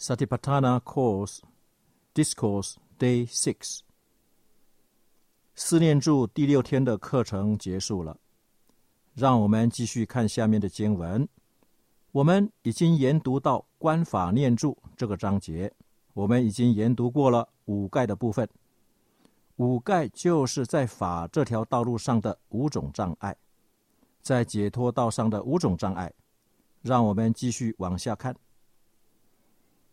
Sati Patana Course Discourse Day Six，思念住第六天的课程结束了，让我们继续看下面的经文。我们已经研读到观法念住这个章节，我们已经研读过了五盖的部分。五盖就是在法这条道路上的五种障碍，在解脱道上的五种障碍。让我们继续往下看。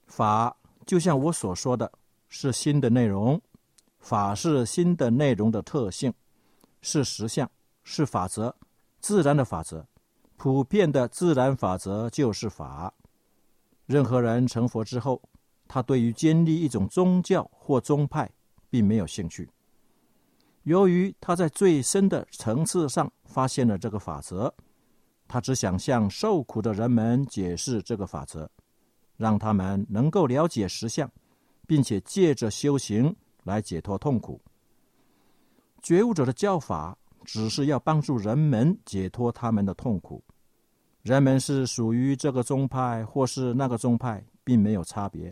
法就像我所说的，是新的内容。法是新的内容的特性，是实相，是法则，自然的法则，普遍的自然法则就是法。任何人成佛之后，他对于建立一种宗教或宗派，并没有兴趣。由于他在最深的层次上发现了这个法则，他只想向受苦的人们解释这个法则。让他们能够了解实相，并且借着修行来解脱痛苦。觉悟者的教法只是要帮助人们解脱他们的痛苦。人们是属于这个宗派或是那个宗派，并没有差别；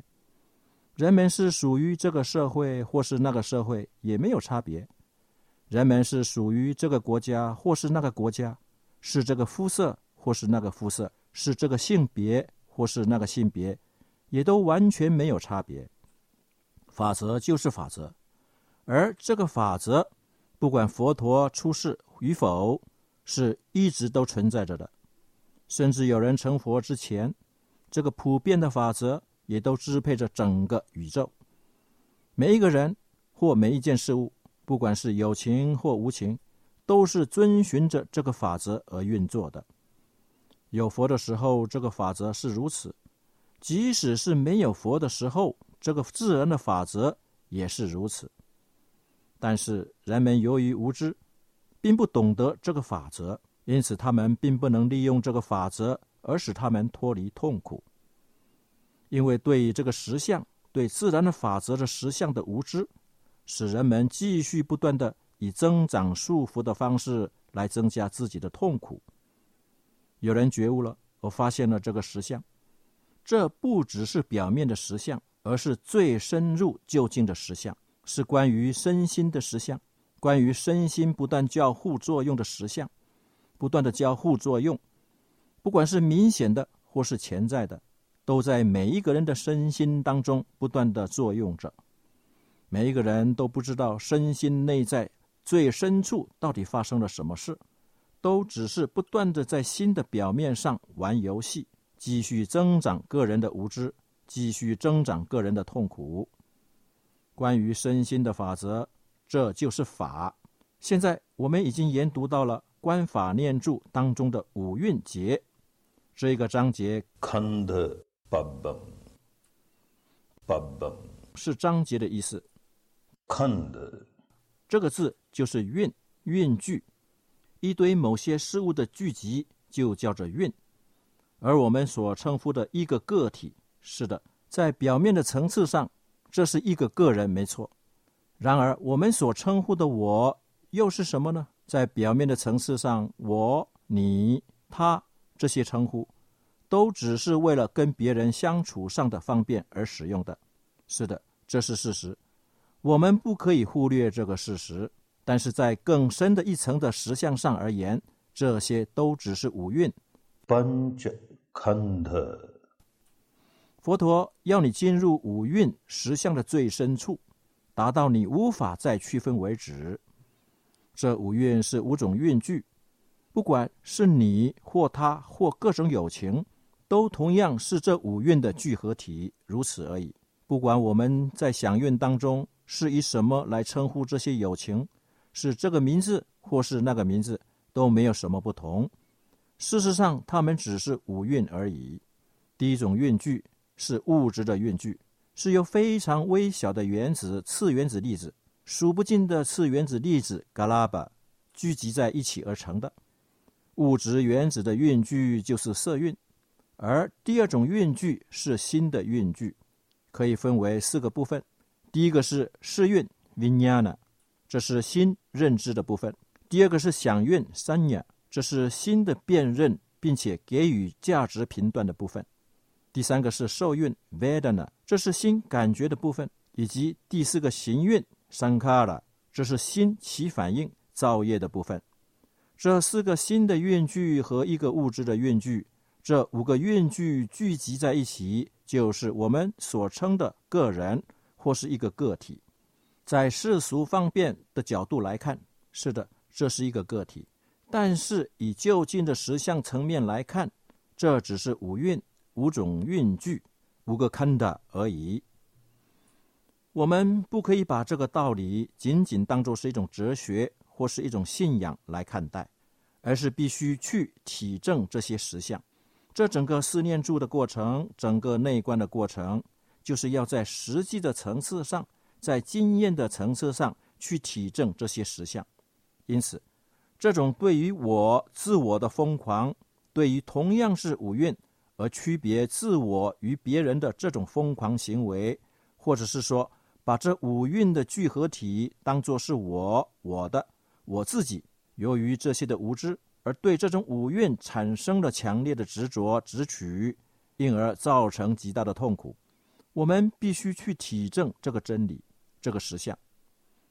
人们是属于这个社会或是那个社会，也没有差别；人们是属于这个国家或是那个国家，是这个肤色或是那个肤色，是这个性别。或是那个性别，也都完全没有差别。法则就是法则，而这个法则，不管佛陀出世与否，是一直都存在着的。甚至有人成佛之前，这个普遍的法则也都支配着整个宇宙。每一个人或每一件事物，不管是有情或无情，都是遵循着这个法则而运作的。有佛的时候，这个法则是如此；即使是没有佛的时候，这个自然的法则也是如此。但是人们由于无知，并不懂得这个法则，因此他们并不能利用这个法则而使他们脱离痛苦。因为对这个实相、对自然的法则的实相的无知，使人们继续不断的以增长束缚的方式来增加自己的痛苦。有人觉悟了，我发现了这个实相，这不只是表面的实相，而是最深入究竟的实相，是关于身心的实相，关于身心不断交互作用的实相，不断的交互作用，不管是明显的或是潜在的，都在每一个人的身心当中不断的作用着。每一个人都不知道身心内在最深处到底发生了什么事。都只是不断的在新的表面上玩游戏，继续增长个人的无知，继续增长个人的痛苦。关于身心的法则，这就是法。现在我们已经研读到了观法念住当中的五蕴节这个章节。是章节的意思。这个字就是蕴蕴聚。一堆某些事物的聚集就叫做运，而我们所称呼的一个个体，是的，在表面的层次上，这是一个个人，没错。然而，我们所称呼的我又是什么呢？在表面的层次上，我、你、他这些称呼，都只是为了跟别人相处上的方便而使用的。是的，这是事实，我们不可以忽略这个事实。但是在更深的一层的实相上而言，这些都只是五蕴。佛陀要你进入五蕴实相的最深处，达到你无法再区分为止。这五蕴是五种蕴具，不管是你或他或各种友情，都同样是这五蕴的聚合体，如此而已。不管我们在享蕴当中是以什么来称呼这些友情。是这个名字，或是那个名字，都没有什么不同。事实上，它们只是五蕴而已。第一种蕴聚是物质的蕴聚，是由非常微小的原子、次原子粒子、数不尽的次原子粒子 （galaba） 聚集在一起而成的。物质原子的蕴聚就是色蕴，而第二种蕴聚是新的蕴聚，可以分为四个部分。第一个是视蕴 （vinyana）。这是新认知的部分。第二个是响韵三雅，这是新的辨认并且给予价值评断的部分。第三个是受孕 vedana，这是心感觉的部分；以及第四个行运 sankara，这是心起反应造业的部分。这四个心的运具和一个物质的运具，这五个运具聚集在一起，就是我们所称的个人或是一个个体。在世俗方便的角度来看，是的，这是一个个体；但是以就近的实相层面来看，这只是五蕴、五种运具、五个坑的而已。我们不可以把这个道理仅仅当作是一种哲学。或是一种信仰来看待，而是必须去体证这些实相。这整个思念住的过程，整个内观的过程，就是要在实际的层次上，在经验的层次上去体证这些实相。因此，这种对于我自我的疯狂，对于同样是五蕴而区别自我与别人的这种疯狂行为，或者是说，把这五蕴的聚合体当作是我我的。我自己由于这些的无知，而对这种五蕴产生了强烈的执着执取，因而造成极大的痛苦。我们必须去体证这个真理，这个实相。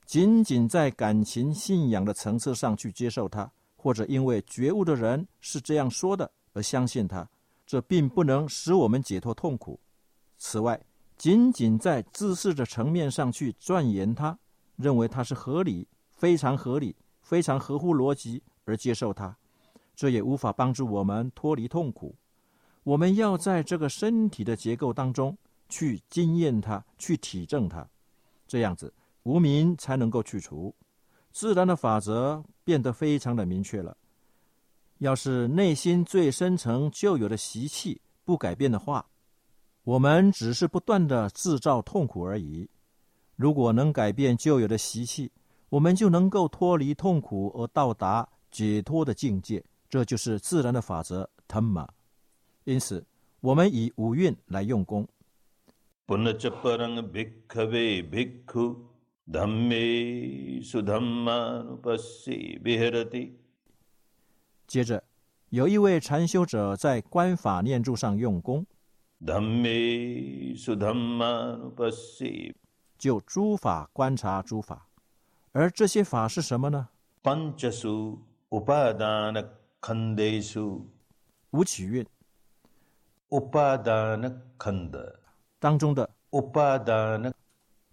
仅仅在感情信仰的层次上去接受它，或者因为觉悟的人是这样说的而相信它，这并不能使我们解脱痛苦。此外，仅仅在自视的层面上去钻研它，认为它是合理，非常合理。非常合乎逻辑而接受它，这也无法帮助我们脱离痛苦。我们要在这个身体的结构当中去经验它，去体证它，这样子无名才能够去除，自然的法则变得非常的明确了。要是内心最深层就有的习气不改变的话，我们只是不断的制造痛苦而已。如果能改变旧有的习气，我们就能够脱离痛苦而到达解脱的境界，这就是自然的法则 t m a 因此，我们以五蕴来用功。接着，有一位禅修者在观法念住上用功，就诸法观察诸法。而这些法是什么呢？五取运当中的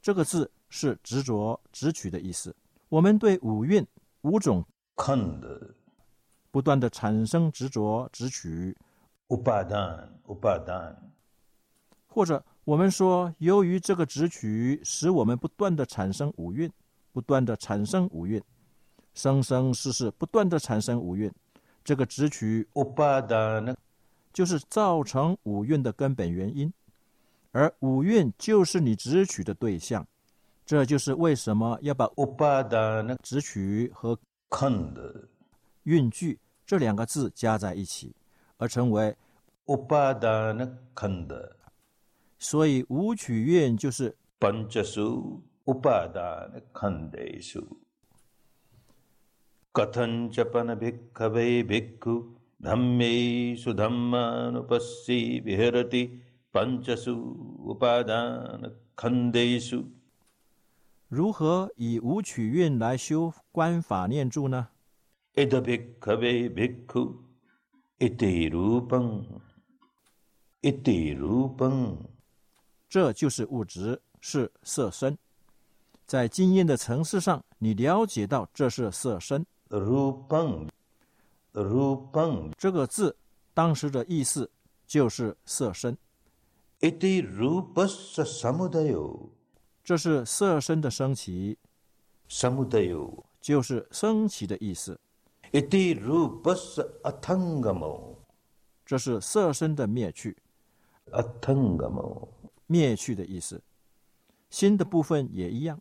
这个字是执着、执取的意思。我们对五蕴五种不断的产生执着、执取，或者我们说，由于这个执取，使我们不断的产生五蕴。不断的产生五蕴，生生世世不断的产生五蕴，这个执取就是造成五蕴的根本原因，而五蕴就是你执取的对象，这就是为什么要把 “upadan” 执取和蕴具这两个字加在一起，而成为所以五取愿就是。upadana khandesu kathanchapana bhikkhave bhikkhu dhammesu dhammanupassi viharati 如何以五曲韵来修观法念住呢？ida bhikkhave bhikkhu iti rupam iti rupam 这就是物质，是色身。在经验的层次上，你了解到这是色身。rupang，rupang 这个字当时的意思就是色身。Iti rupasa samudayo，这是色身的升起。samudayo 就是升起的意思。iti rupasa athangamo，这是色身的灭去。athangamo 灭去的意思。心的部分也一样。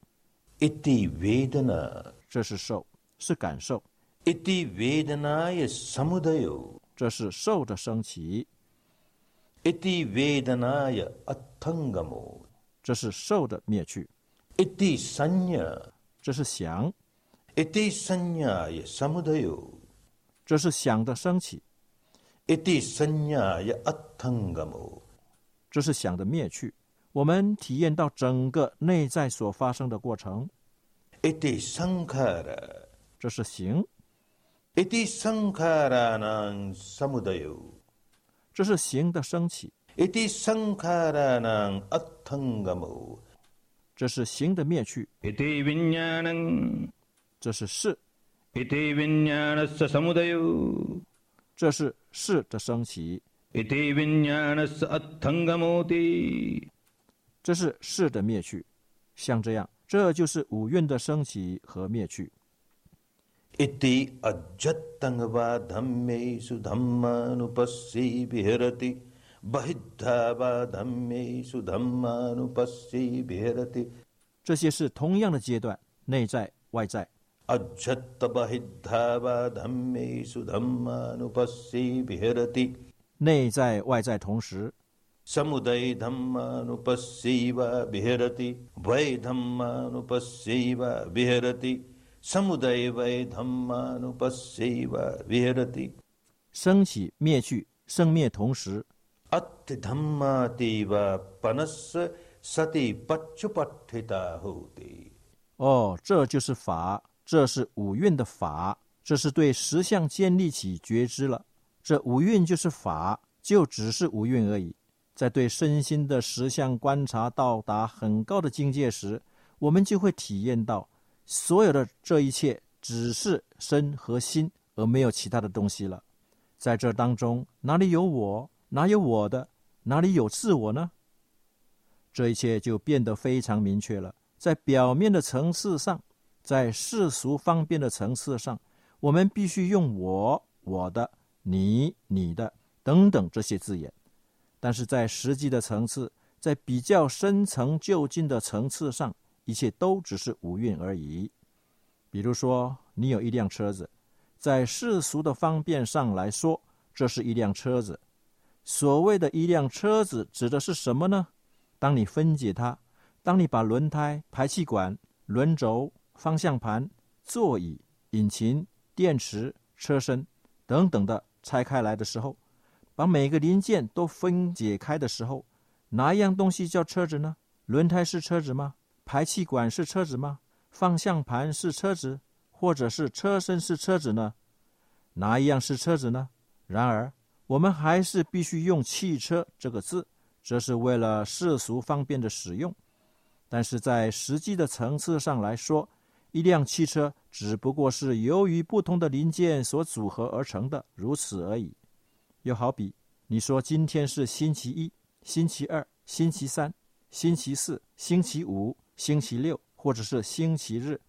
iti vedana，这是受，是感受。iti vedanaya samudayo，这是受的升起。Iti vedanaya athangamo，这是受的灭去。iti sanya，这是想。iti sanyaya samudayo，这是想的升起。iti sanyaya athangamo，这是想的灭去。我们体验到整个内在所发生的过程，iti sankhara 这是行，iti sankharanang samudayo 这是行的升起。这是行的灭去。这是势这是势的升起。这是势的灭去。像这样这就是五蕴的升起和灭去。iti ajjattangva dhammesu dhammanupassi viharati bahiddhava dhammesu dhammanupassi viharati 这些是同样的阶段，内在、外在。 ajjatta bahiddhava dhammesu dhammanupassi viharati 内在、外在同时， समुदय धम्मानुपस्यैव विहरति वै धम्मानुपस्यैव विहरति 生起灭去生灭同时。哦这就是法这是五蕴的法这是对实相建立起觉知了。这五蕴就是法就只是五蕴而已。在对身心的实相观察到达很高的境界时我们就会体验到所有的这一切只是身和心，而没有其他的东西了。在这当中，哪里有我？哪有我的？哪里有自我呢？这一切就变得非常明确了。在表面的层次上，在世俗方便的层次上，我们必须用我、我的、你、你的等等这些字眼。但是在实际的层次，在比较深层就近的层次上，一切都只是五蕴而已。比如说，你有一辆车子，在世俗的方便上来说，这是一辆车子。所谓的一辆车子指的是什么呢？当你分解它，当你把轮胎、排气管、轮轴、方向盘、座椅、引擎、电池、车身等等的拆开来的时候，把每个零件都分解开的时候，哪一样东西叫车子呢？轮胎是车子吗？排气管是车子吗？方向盘是车子，或者是车身是车子呢？哪一样是车子呢？然而，我们还是必须用“汽车”这个字，这是为了世俗方便的使用。但是在实际的层次上来说，一辆汽车只不过是由于不同的零件所组合而成的，如此而已。又好比你说今天是星期一、星期二、星期三、星期四、星期五、星期六，或者是星期日。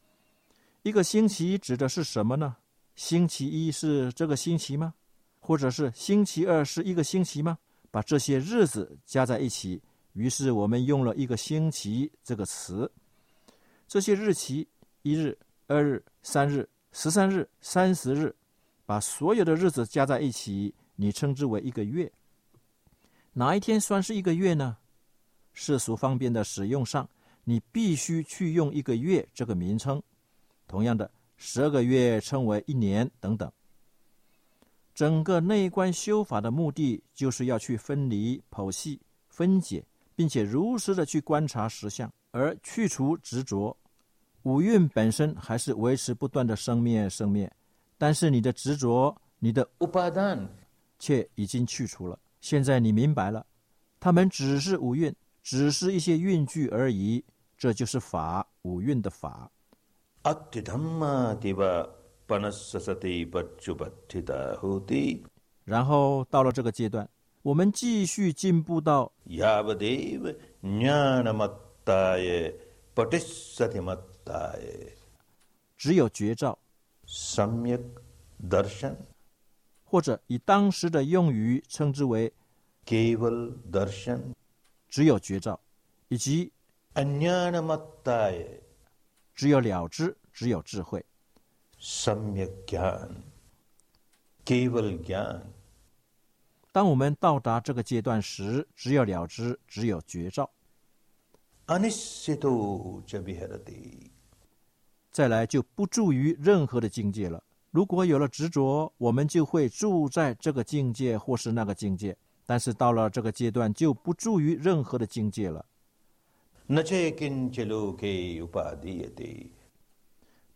一个星期指的是什么呢？星期一是这个星期吗？或者是星期二是一个星期吗？把这些日子加在一起，于是我们用了一个“星期”这个词。这些日期，一日、二日、三日、十三日、三十日，把所有的日子加在一起，你称之为一个月。哪一天算是一个月呢？世俗方便的使用上，你必须去用一个月这个名称。同样的，十二个月称为一年等等。整个内观修法的目的，就是要去分离、剖析、分解，并且如实的去观察实相，而去除执着。五蕴本身还是维持不断的生灭生灭，但是你的执着、你的 upadan 却已经去除了。现在你明白了，它们只是五蕴，只是一些蕴句而已。这就是法五蕴的法。然后到了这个阶段，我们继续进步到只有绝招，或者以当时的用语称之为只有绝招，以及。Anya namatay，只有了之，只有智慧。Samyagan，当我们到达这个阶段时，只有了之，只有绝招。再来就不注于任何的境界了，如果有了执着，我们就会住在这个境界或是那个境界，但是到了这个阶段就不注于任何的境界了。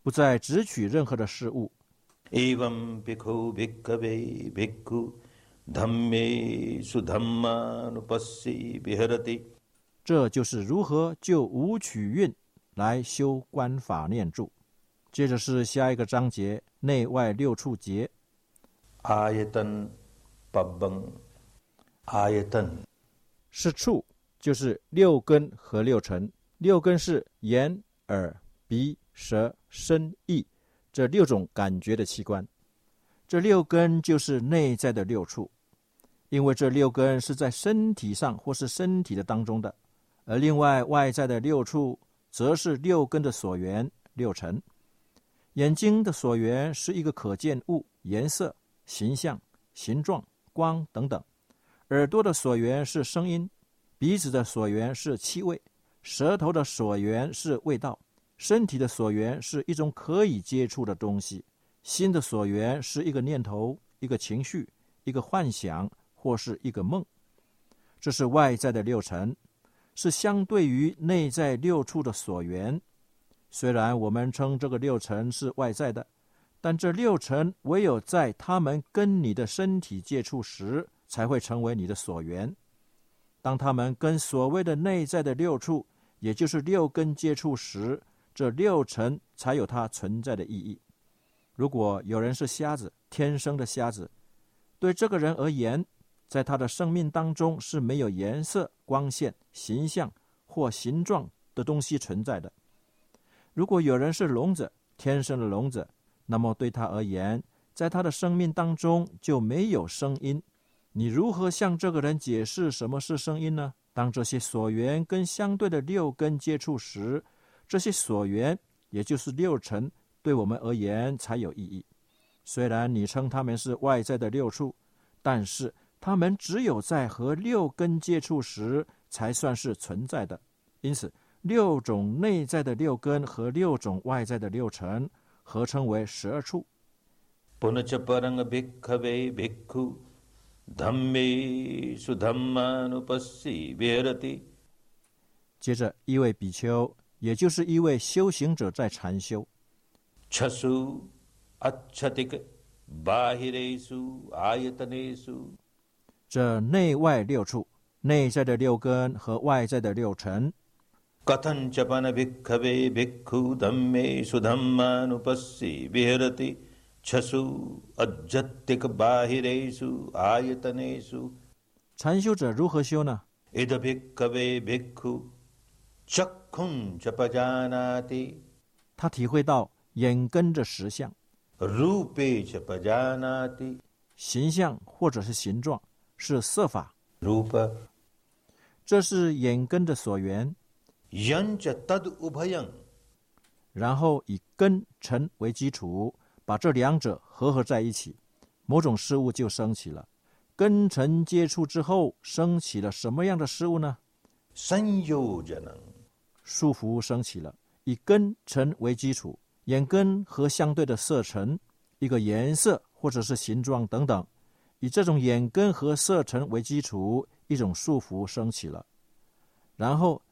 不再执取任何的事物，这就是如何就五取蕴来修观法念住。接着是下一个章节，内外六处结，是处。就是六根和六尘。六根是眼、耳、鼻、舌、身、意这六种感觉的器官。这六根就是内在的六处，因为这六根是在身体上或是身体的当中的，而另外外在的六处则是六根的所缘六尘。眼睛的所缘是一个可见物，颜色、形象、形状、光等等。耳朵的所缘是声音，鼻子的所缘是气味，舌头的所缘是味道，身体的所缘是一种可以接触的东西，心的所缘是一个念头、一个情绪、一个幻想或是一个梦。这是外在的六尘，是相对于内在六处的所缘。虽然我们称这个六尘是外在的，但这六尘唯有在他们跟你的身体接触时，才会成为你的所缘。当他们跟所谓的内在的六处，也就是六根接触时，这六尘才有它存在的意义。如果有人是瞎子，天生的瞎子，对这个人而言，在他的生命当中是没有颜色、光线、形象或形状的东西存在的。如果有人是聋子，天生的聋子，那么对他而言，在他的生命当中就没有声音。你如何向这个人解释什么是声音呢？当这些所缘跟相对的六根接触时，这些所缘，也就是六尘，对我们而言才有意义。虽然你称他们是外在的六处，但是他们只有在和六根接触时才算是存在的。因此，六种内在的六根和六种外在的六尘合称为十二处。接着，一位比丘，也就是一位修行者，在禅修。这内外六处，内在的六根和外在的六尘。कथञ्चपन भिक्खवे भिक्खु धम्मे सुधम्मानुपस्सी विहरति छसु अज्जत्तिक बाहिरेषु आयतनेषु 禅修者如何修呢？ इद भिक्खवे भिक्खु चक्षुञ्च पजानाति 他体会到眼根的实相、 रूपे च पजानाति 形象或者是形状，是色法， रूप 这是眼根的所缘。 यञ्च तद् उभयम् 然后以根尘为基础， 把这两者合合在一起，某种事物就升起了。根尘接触之后，升起了什么样的事物呢？身有皆能，束缚升起了，以根尘为基础，眼根和相对的色尘，一个颜色或者是形状等等，以这种眼根和色尘为基础，一种束缚升起了，然后。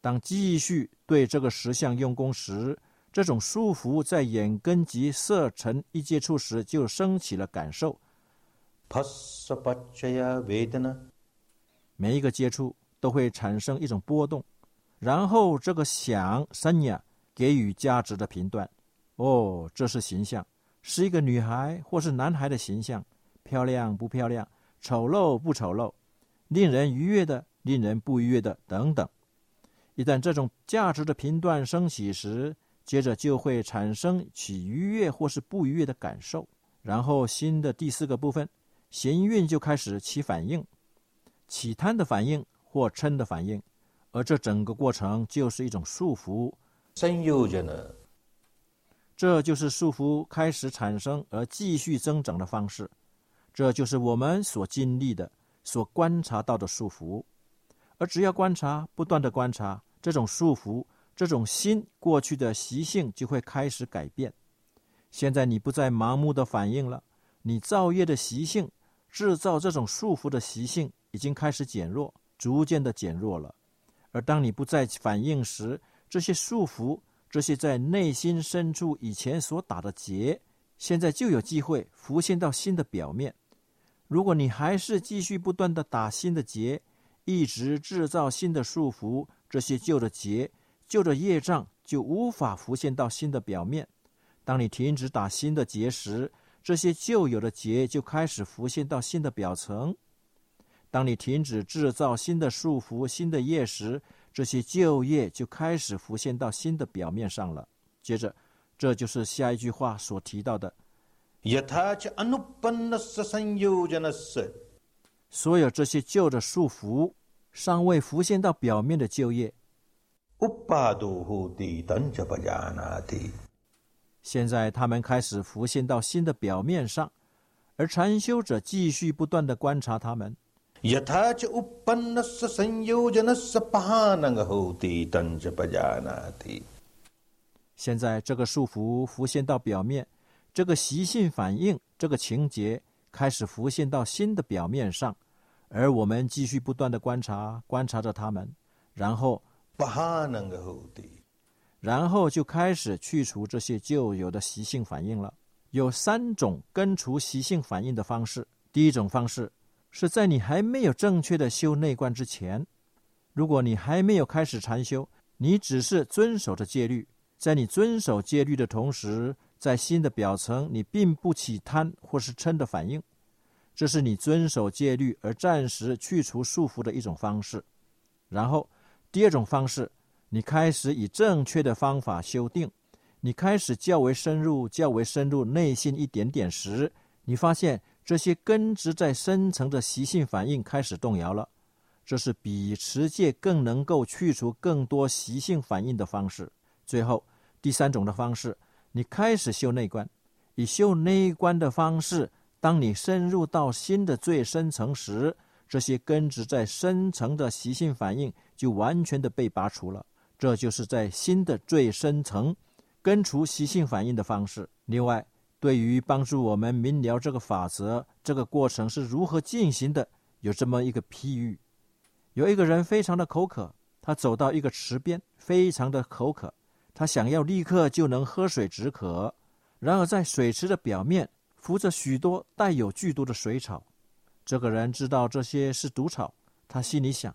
当继续对这个石像用功时这种束缚在眼根及色尘一接触时就升起了感受。每一个接触都会产生一种波动然后这个想三呀给予价值的评断哦这是形象是一个女孩或是男孩的形象漂亮不漂亮丑陋不丑陋。令人愉悦的，令人不愉悦的等等，一旦这种价值的频段升起时，接着就会产生起愉悦或是不愉悦的感受，然后新的第四个部分，行运就开始起反应，起贪的反应或嗔的反应，而这整个过程就是一种束缚。这就是束缚开始产生而继续增长的方式，这就是我们所经历的。所观察到的束缚。而只要观察，不断的观察这种束缚，这种心过去的习性就会开始改变。现在你不再盲目的反应了，你造业的习性、制造这种束缚的习性已经开始减弱，逐渐的减弱了。而当你不再反应时，这些束缚、这些在内心深处以前所打的结，现在就有机会浮现到新的表面。如果你还是继续不断的打新的结，一直制造新的束缚，这些旧的结、旧的业障就无法浮现到新的表面。当你停止打新的结时，这些旧有的结就开始浮现到新的表层。当你停止制造新的束缚、新的业时，这些旧业就开始浮现到新的表面上了。接着，这就是下一句话所提到的：यथा च अनुपन्नस्य संयोजनस्य 所有这些旧的束缚，尚未浮现到表面的旧业， उपादो होति तं च पजानाति 现在他们开始浮现到新的表面上，而禅修者继续不断的观察他们。 यथा च उपन्नस्य संयोजनस्य पहानङ् होति तं च पजानाति 现在这个束缚浮现到表面， 这个习性反应这个情节开始浮现到新的表面上而我们继续不断地观察观察着他们然后然后就开始去除这些旧有的习性反应了。有三种根除习性反应的方式。第一种方式是在你还没有正确的修内观之前如果你还没有开始禅修你只是遵守着戒律在你遵守戒律的同时在心的表层你并不起贪或是嗔的反应，这是你遵守戒律而暂时去除束缚的一种方式。然后，第二种方式，你开始以正确的方法修定，你开始较为深入、较为深入内心一点点时，你发现这些根植在深层的习性反应开始动摇了。这是比持戒更能够去除更多习性反应的方式。最后，第三种的方式，你开始修内观，以修内观的方式，当你深入到心的最深层时，这些根植在深层的习性反应就完全的被拔除了。这就是在心的最深层根除习性反应的方式。另外，对于帮助我们明了这个法则、这个过程是如何进行的，有这么一个譬喻：有一个人非常的口渴，他走到一个池边，非常的口渴，他想要立刻就能喝水止渴。然而，在水池的表面浮着许多带有剧毒的水草。这个人知道这些是毒草，他心里想：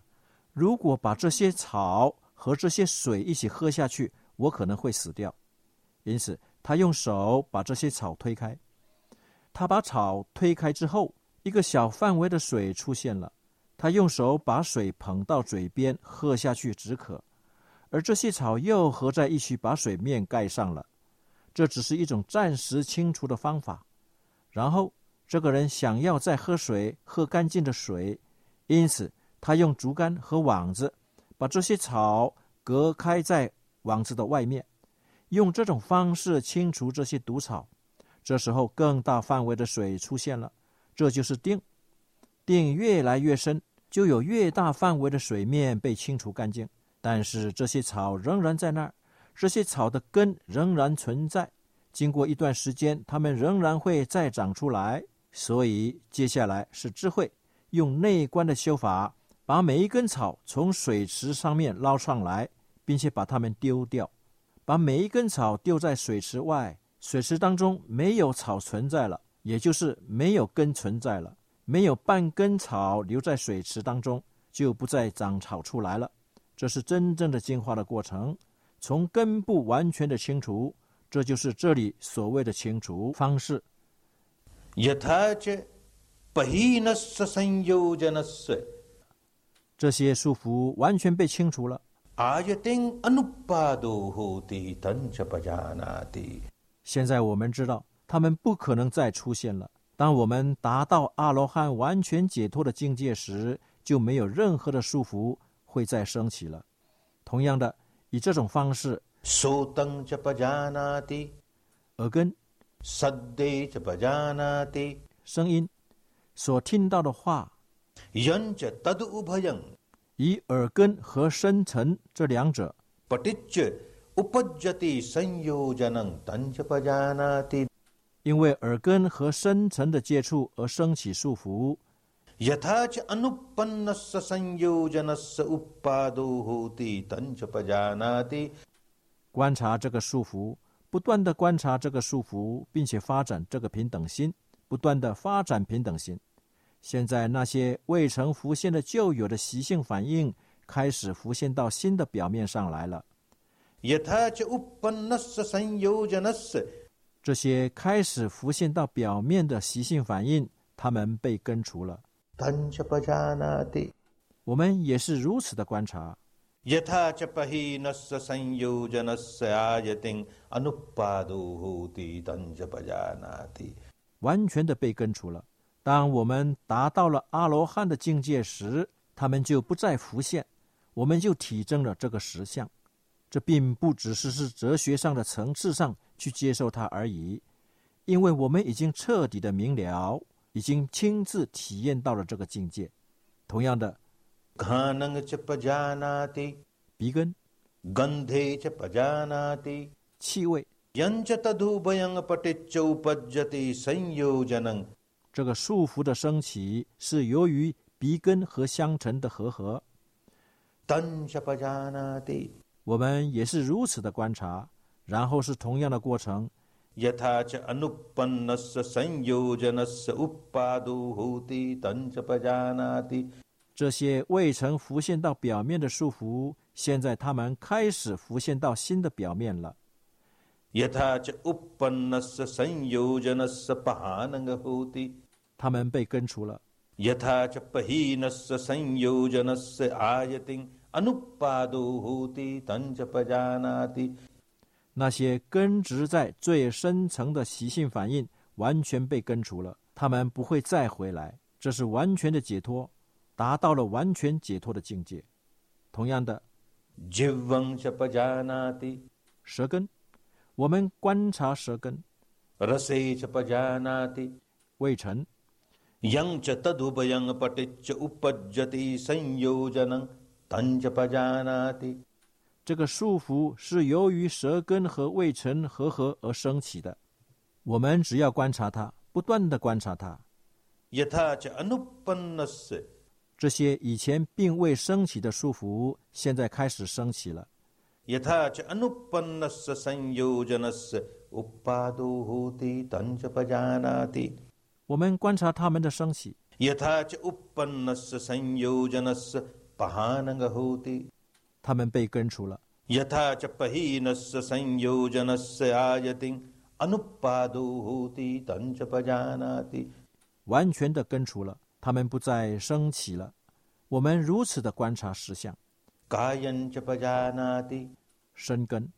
如果把这些草和这些水一起喝下去，我可能会死掉。因此，他用手把这些草推开。他把草推开之后，一个小范围的水出现了。他用手把水捧到嘴边喝下去止渴，而这些草又合在一起把水面盖上了。这只是一种暂时清除的方法。然后，这个人想要再喝水，喝干净的水，因此他用竹竿和网子把这些草隔开在网子的外面，用这种方式清除这些毒草。这时候，更大范围的水出现了，这就是定。定越来越深，就有越大范围的水面被清除干净。但是这些草仍然在那儿，这些草的根仍然存在。经过一段时间，它们仍然会再长出来。所以，接下来是智慧，用内观的修法，把每一根草从水池上面捞上来，并且把它们丢掉，把每一根草丢在水池外。水池当中没有草存在了，也就是没有根存在了。没有半根草留在水池当中，就不再长草出来了。这是真正的进化的过程从根部完全的清除这就是这里所谓的清除方式。这些束缚完全被清除了。现在我们知道他们不可能再出现了。当我们达到阿罗汉完全解脱的境界时就没有任何的束缚会再升起了。同样的以这种方式手巴加的耳根 sunday 巴加那的声音所听到的话人以耳根和深层这两者因为耳根和深层的接触而升起束缚यथा च अनुपन्नस्य संयोजनस्य उत्पादो होति तञ्च पजानाति 观察这个束缚，不断的观察这个束缚，并且发展这个平等心，不断的发展平等心。现在那些未曾浮现的旧有的习性反应，开始浮现到新的表面上来了。 यथा च उत्पन्नस्य संयोजनस्य 这些开始浮现到表面的习性反应，它们被根除了。 我们也是如此的观察，完全的被根除了。当我们达到了阿罗汉的境界时，他们就不再浮现，我们就体证了这个实相。这并不只是是哲学上的层次上去接受它而已，因为我们已经彻底的明了。已经亲自体验到了这个境界。同样的鼻根气味这个束缚的升起是由于鼻根和香尘的和合。我们也是如此的观察然后是同样的过程यथा च अनुत्पन्नस्य संयोजनस्य उत्पादो होति तञ्च पजानाति 这些未曾浮现到表面的束缚，现在它们开始浮现到新的表面了。 यथा च उत्पन्नस्य संयोजनस्य पहानं होति 它们被根除了。 यथा च पहीनस्य संयोजनस्य आयतिं अनुत्पादो होति तञ्च पजानाति 那些根植在最深层的习性反应完全被根除了，他们不会再回来。这是完全的解脱，达到了完全解脱的境界。同样的，舌根，我们观察舌根，未成，又则多不又不提，又不提，生又不能，断则不加纳提。这个束缚是由于舌根和胃尘合合而升起的。我们只要观察它，不断的观察它。这些以前并未升起的束缚，现在开始升起了。我们观察他们的升起。他们被根除了，完全的根除了，他们不再升起了。我们如此的观察实相，深根，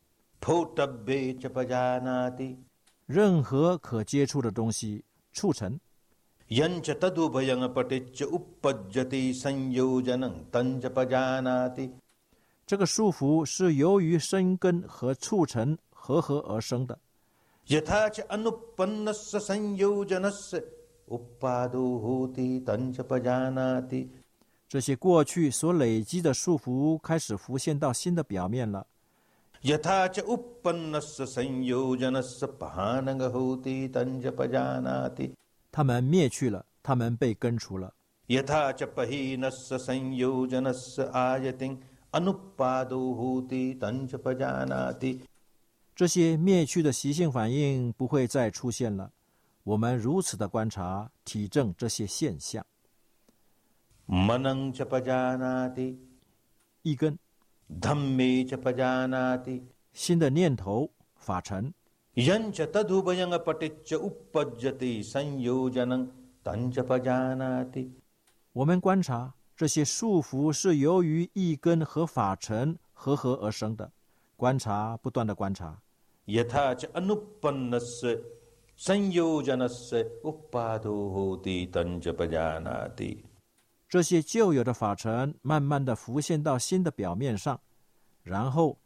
任何可接触的东西促成，任何可接触的东西促成。这个束缚是由于生根和促成合合而生的。这些过去所累积的束缚开始浮现到新的表面了。他们灭去了他们被根除了。这些灭去的习性反应不会再出现了。我们如此的观察、体证这些现象。一根。新的念头法尘。我们观察、这些束缚是由于一根和法尘合合而生的，观察不断的观察，这些旧有的法尘慢慢的浮现到新的表面上，然后。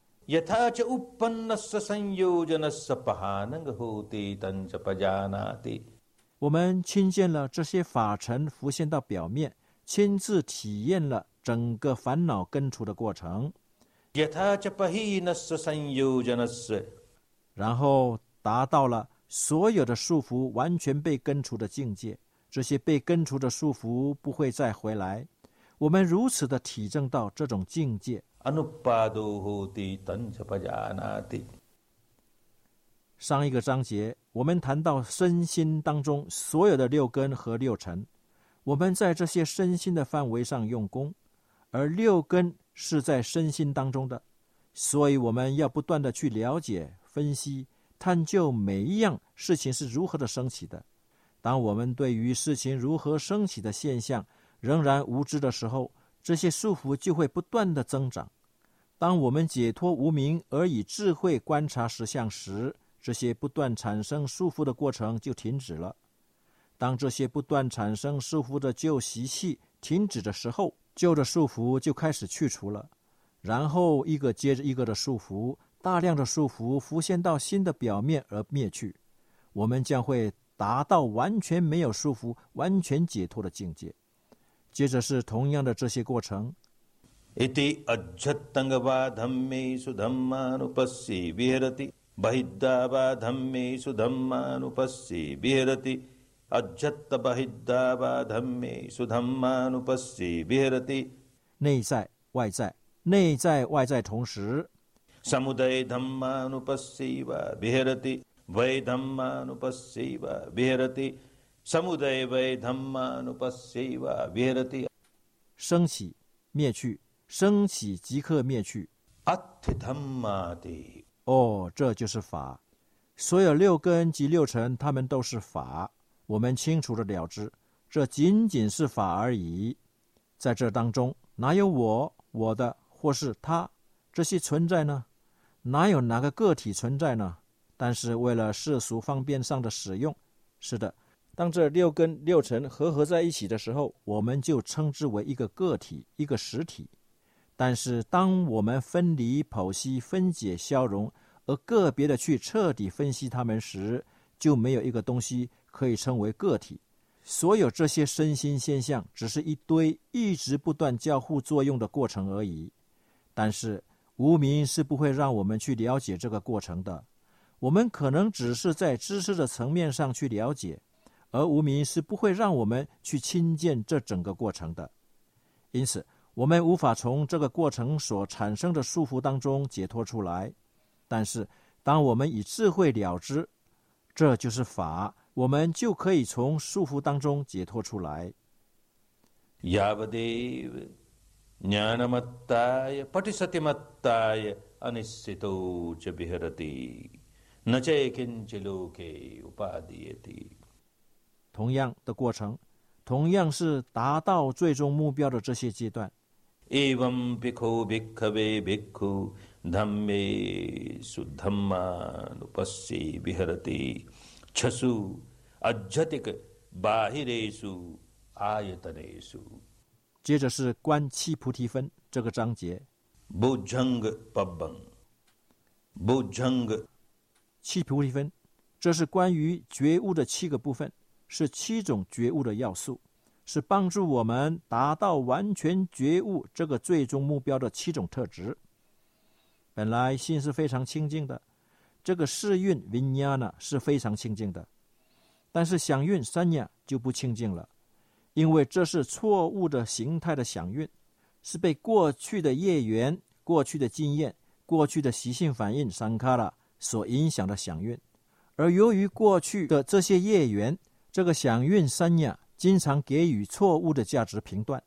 我们听见了这些法尘浮现到表面。亲自体验了整个烦恼根除的过程。然后达到了所有的束缚完全被根除的境界。这些被根除的束缚不会再回来。我们如此的体证到这种境界。上一个章节我们谈到身心当中所有的六根和六尘。我们在这些身心的范围上用功，而六根是在身心当中的，所以我们要不断的去了解、分析、探究每一样事情是如何的升起的。当我们对于事情如何升起的现象仍然无知的时候，这些束缚就会不断的增长。当我们解脱无明而以智慧观察实相时，这些不断产生束缚的过程就停止了。当这些不断产生束缚的旧习气停止的时候，旧的束缚就开始去除了，然后一个接着一个的束缚，大量的束缚浮现到新的表面而灭去，我们将会达到完全没有束缚、完全解脱的境界。接着是同样的这些过程，内在外在，内在外在同时，生起灭去，生起即刻灭去。哦，这就是法，所有六根及六尘，它们都是法。我们清楚的了知，这仅仅是法而已。在这当中，哪有我、我的或是他这些存在呢？哪有哪个个体存在呢？但是为了世俗方便上的使用，是的，当这六根六尘合合在一起的时候，我们就称之为一个个体，一个实体。但是，当我们分离、剖析、分解、消融，而个别的去彻底分析它们时，就没有一个东西可以称为个体。所有这些身心现象，只是一堆一直不断交互作用的过程而已。但是，无名是不会让我们去了解这个过程的。我们可能只是在知识的层面上去了解，而无名是不会让我们去亲见这整个过程的。因此，我们无法从这个过程所产生的束缚当中解脱出来。但是，当我们以智慧了知，这就是法，我们就可以从束缚当中解脱出来。同样的过程，同样是达到最终目标的这些阶段。确实，阿扎迪克，巴哈伊勒，阿伊德勒苏，接着是观七菩提分这个章节，不正的八不正七菩提分，这是关于觉悟的七个部分，是七种觉悟的要素，是帮助我们达到完全觉悟这个最终目标的七种特质，本来心是非常清净的。这个世运 vinyana 是非常清净的，但是想运 sanya 就不清净了，因为这是错误的形态的想运，是被过去的业缘、过去的经验、过去的习性反应三卡拉所影响的想运，而由于过去的这些业缘，这个想运三亚经常给予错误的价值评断，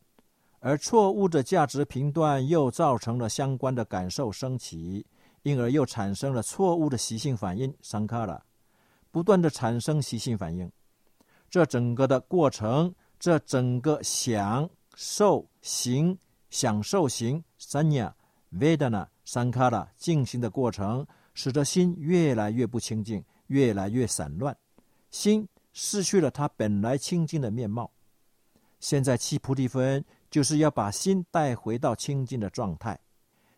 而错误的价值评断又造成了相关的感受升起，因而又产生了错误的习性反应 sankara，不断的产生习性反应，这整个的过程，这整个享受行享受行三亚 vedana 三卡拉进行的过程。使得心越来越不清净，越来越散乱，心失去了它本来清净的面貌。现在七菩提分就是要把心带回到清净的状态。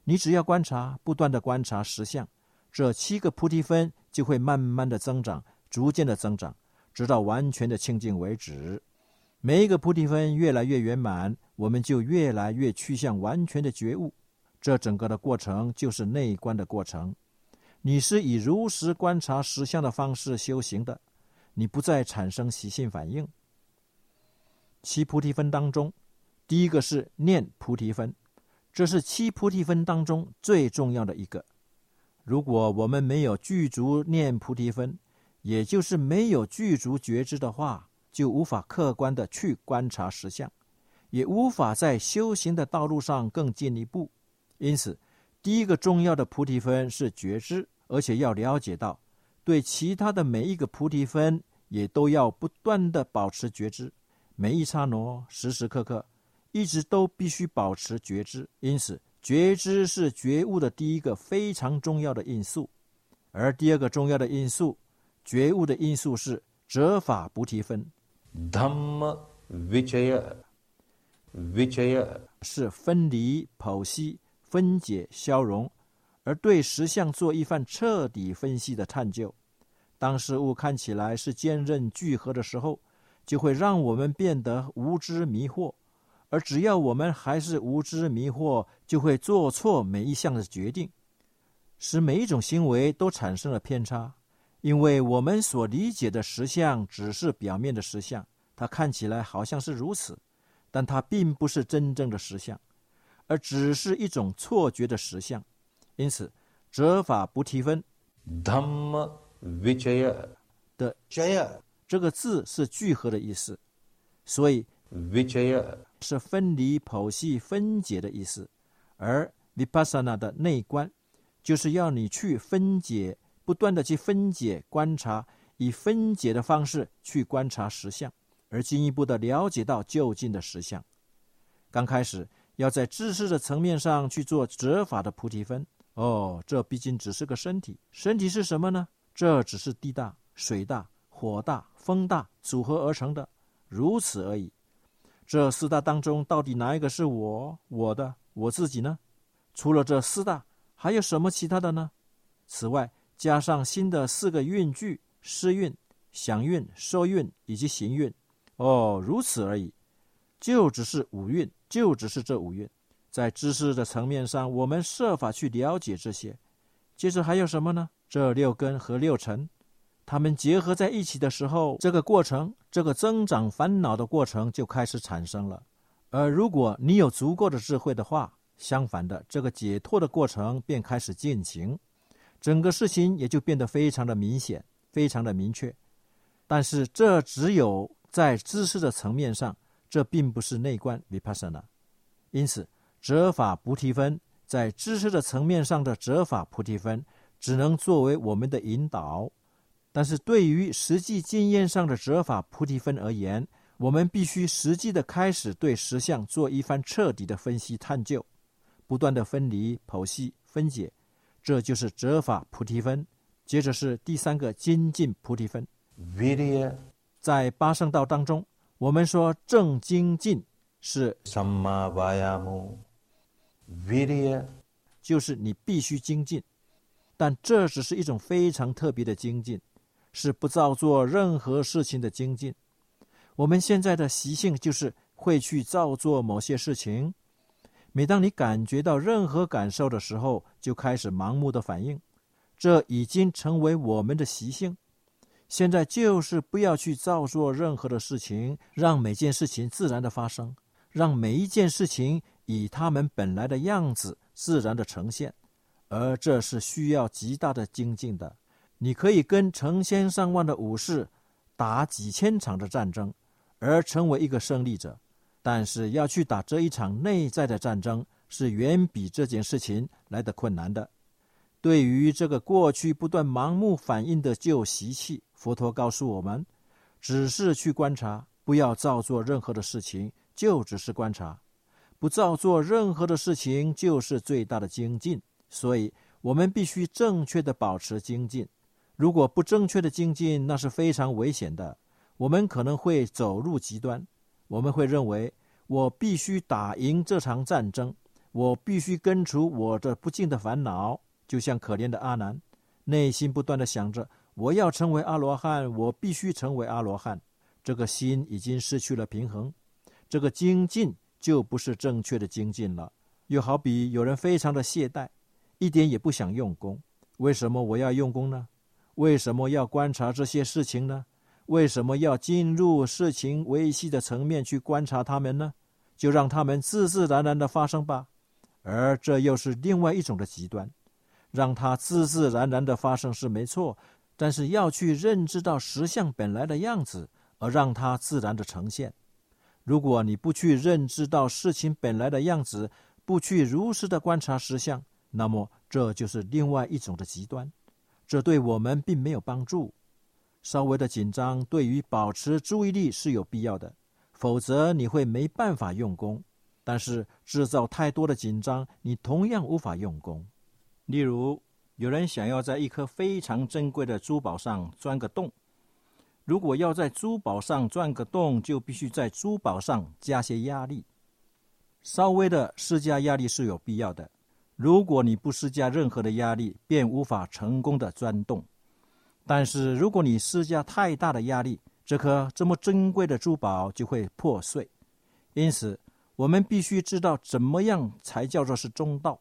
你只要观察，不断的观察实相，这七个菩提分就会慢慢的增长，逐渐的增长，直到完全的清净为止。每一个菩提分越来越圆满，我们就越来越趋向完全的觉悟。这整个的过程就是内观的过程。你是以如实观察实相的方式修行的，你不再产生习性反应。七菩提分当中，第一个是念菩提分，这是七菩提分当中最重要的一个。如果我们没有具足念菩提分，也就是没有具足觉知的话，就无法客观的去观察实相，也无法在修行的道路上更进一步。因此，第一个重要的菩提分是觉知，而且要了解到，对其他的每一个菩提分也都要不断的保持觉知，每一刹那、时时刻刻，一直都必须保持觉知。因此，觉知是觉悟的第一个非常重要的因素，而第二个重要的因素，觉悟的因素是折法菩提分。Dhamma Vichaya Vichaya 是分离、剖析、分解、消融，而对实相做一番彻底分析的探究。当事物看起来是坚韧聚合的时候，就会让我们变得无知迷惑；而只要我们还是无知迷惑，就会做错每一项的决定，使每一种行为都产生了偏差。因为我们所理解的实相只是表面的实相，它看起来好像是如此，但它并不是真正的实相，而只是一种错觉的实相。因此，折法不提分。Dhamma Vichaya 的。Chaya 这个字是聚合的意思，所以。Vichaya 是分离、剖析、分解的意思。而 vipassana 的内观，就是要你去分解。不断的去分解、观察，以分解的方式去观察实相，而进一步的了解到就近的实相。刚开始要在知识的层面上去做折法的菩提分。哦，这毕竟只是个身体，身体是什么呢？这只是地大、水大、火大、风大组合而成的，如此而已。这四大当中，到底哪一个是我、我的、我自己呢？除了这四大，还有什么其他的呢？此外，加上新的四个运句：诗运、祥运、受运以及行运。哦，如此而已，就只是五运，就只是这五运。在知识的层面上，我们设法去了解这些。接着还有什么呢？这六根和六尘，它们结合在一起的时候，这个过程，这个增长烦恼的过程就开始产生了。而如果你有足够的智慧的话，相反的，这个解脱的过程便开始进行。整个事情也就变得非常的明显，非常的明确。但是这只有在知识的层面上，这并不是内观 vipassana。因此，折法菩提分在知识的层面上的折法菩提分，只能作为我们的引导。但是对于实际经验上的折法菩提分而言，我们必须实际的开始对实相做一番彻底的分析探究，不断的分离、剖析、分解。这就是折法菩提分，接着是第三个精进菩提分。Virya 在八圣道当中，我们说正精进是 Samma Vayamo Virya 就是你必须精进，但这只是一种非常特别的精进，是不造作任何事情的精进。我们现在的习性就是会去造作某些事情。每当你感觉到任何感受的时候，就开始盲目的反应，这已经成为我们的习性。现在就是不要去造作任何的事情，让每件事情自然的发生，让每一件事情以他们本来的样子自然的呈现，而这是需要极大的精进的。你可以跟成千上万的武士打几千场的战争，而成为一个胜利者。但是要去打这一场内在的战争，是远比这件事情来的困难的。对于这个过去不断盲目反应的旧习气，佛陀告诉我们：只是去观察，不要造作任何的事情，就只是观察；不造作任何的事情，就是最大的精进。所以，我们必须正确的保持精进。如果不正确的精进，那是非常危险的。我们可能会走入极端。我们会认为，我必须打赢这场战争，我必须根除我的不尽的烦恼。就像可怜的阿难，内心不断的想着，我要成为阿罗汉，我必须成为阿罗汉。这个心已经失去了平衡，这个精进就不是正确的精进了。又好比有人非常的懈怠，一点也不想用功。为什么我要用功呢？为什么要观察这些事情呢？为什么要进入事情维系的层面去观察他们呢？就让他们自自然然的发生吧。而这又是另外一种的极端，让它自自然然的发生是没错，但是要去认知到实相本来的样子，而让它自然的呈现。如果你不去认知到事情本来的样子，不去如实的观察实相，那么这就是另外一种的极端，这对我们并没有帮助。稍微的紧张对于保持注意力是有必要的，否则你会没办法用功。但是制造太多的紧张，你同样无法用功。例如，有人想要在一颗非常珍贵的珠宝上钻个洞，如果要在珠宝上钻个洞，就必须在珠宝上加些压力。稍微的施加压力是有必要的。如果你不施加任何的压力，便无法成功的钻洞。但是，如果你施加太大的压力，这颗这么珍贵的珠宝就会破碎。因此，我们必须知道怎么样才叫做是中道，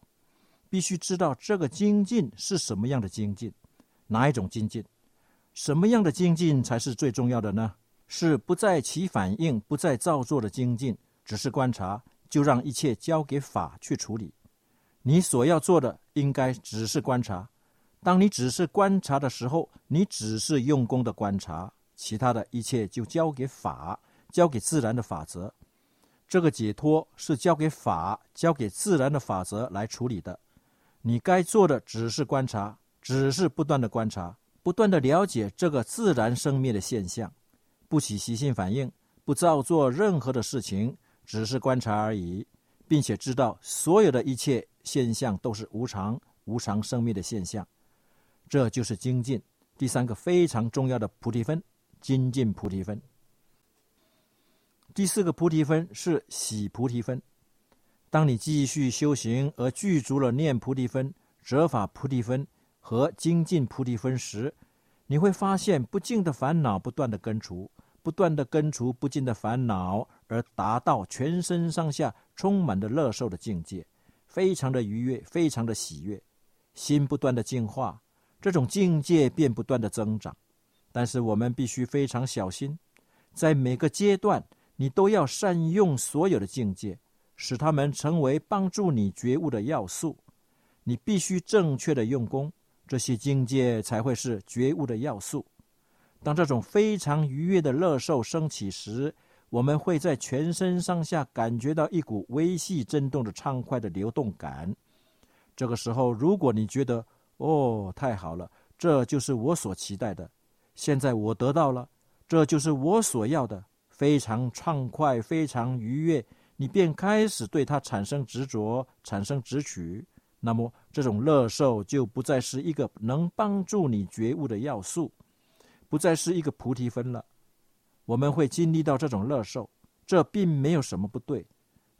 必须知道这个精进是什么样的精进，哪一种精进，什么样的精进才是最重要的呢？是不在起反应、不再造作的精进，只是观察，就让一切交给法去处理。你所要做的，应该只是观察。当你只是观察的时候，你只是用功的观察，其他的一切就交给法，交给自然的法则。这个解脱是交给法、交给自然的法则来处理的。你该做的只是观察，只是不断的观察，不断的了解这个自然生灭的现象，不起习性反应，不造作任何的事情，只是观察而已，并且知道所有的一切现象都是无常、无常生灭的现象。这就是精进第三个非常重要的菩提分，精进菩提分。第四个菩提分是喜菩提分。当你继续修行而具足了念菩提分、折法菩提分和精进菩提分时，你会发现不尽的烦恼不断的根除，不断的根除不尽的烦恼，而达到全身上下充满的乐受的境界，非常的愉悦，非常的喜悦，心不断的净化。这种境界便不断的增长，但是我们必须非常小心，在每个阶段，你都要善用所有的境界，使它们成为帮助你觉悟的要素。你必须正确的用功，这些境界才会是觉悟的要素。当这种非常愉悦的乐受升起时，我们会在全身上下感觉到一股微细震动的畅快的流动感。这个时候，如果你觉得，哦，太好了！这就是我所期待的。现在我得到了，这就是我所要的，非常畅快，非常愉悦。你便开始对它产生执着，产生执取。那么，这种乐受就不再是一个能帮助你觉悟的要素，不再是一个菩提分了。我们会经历到这种乐受，这并没有什么不对。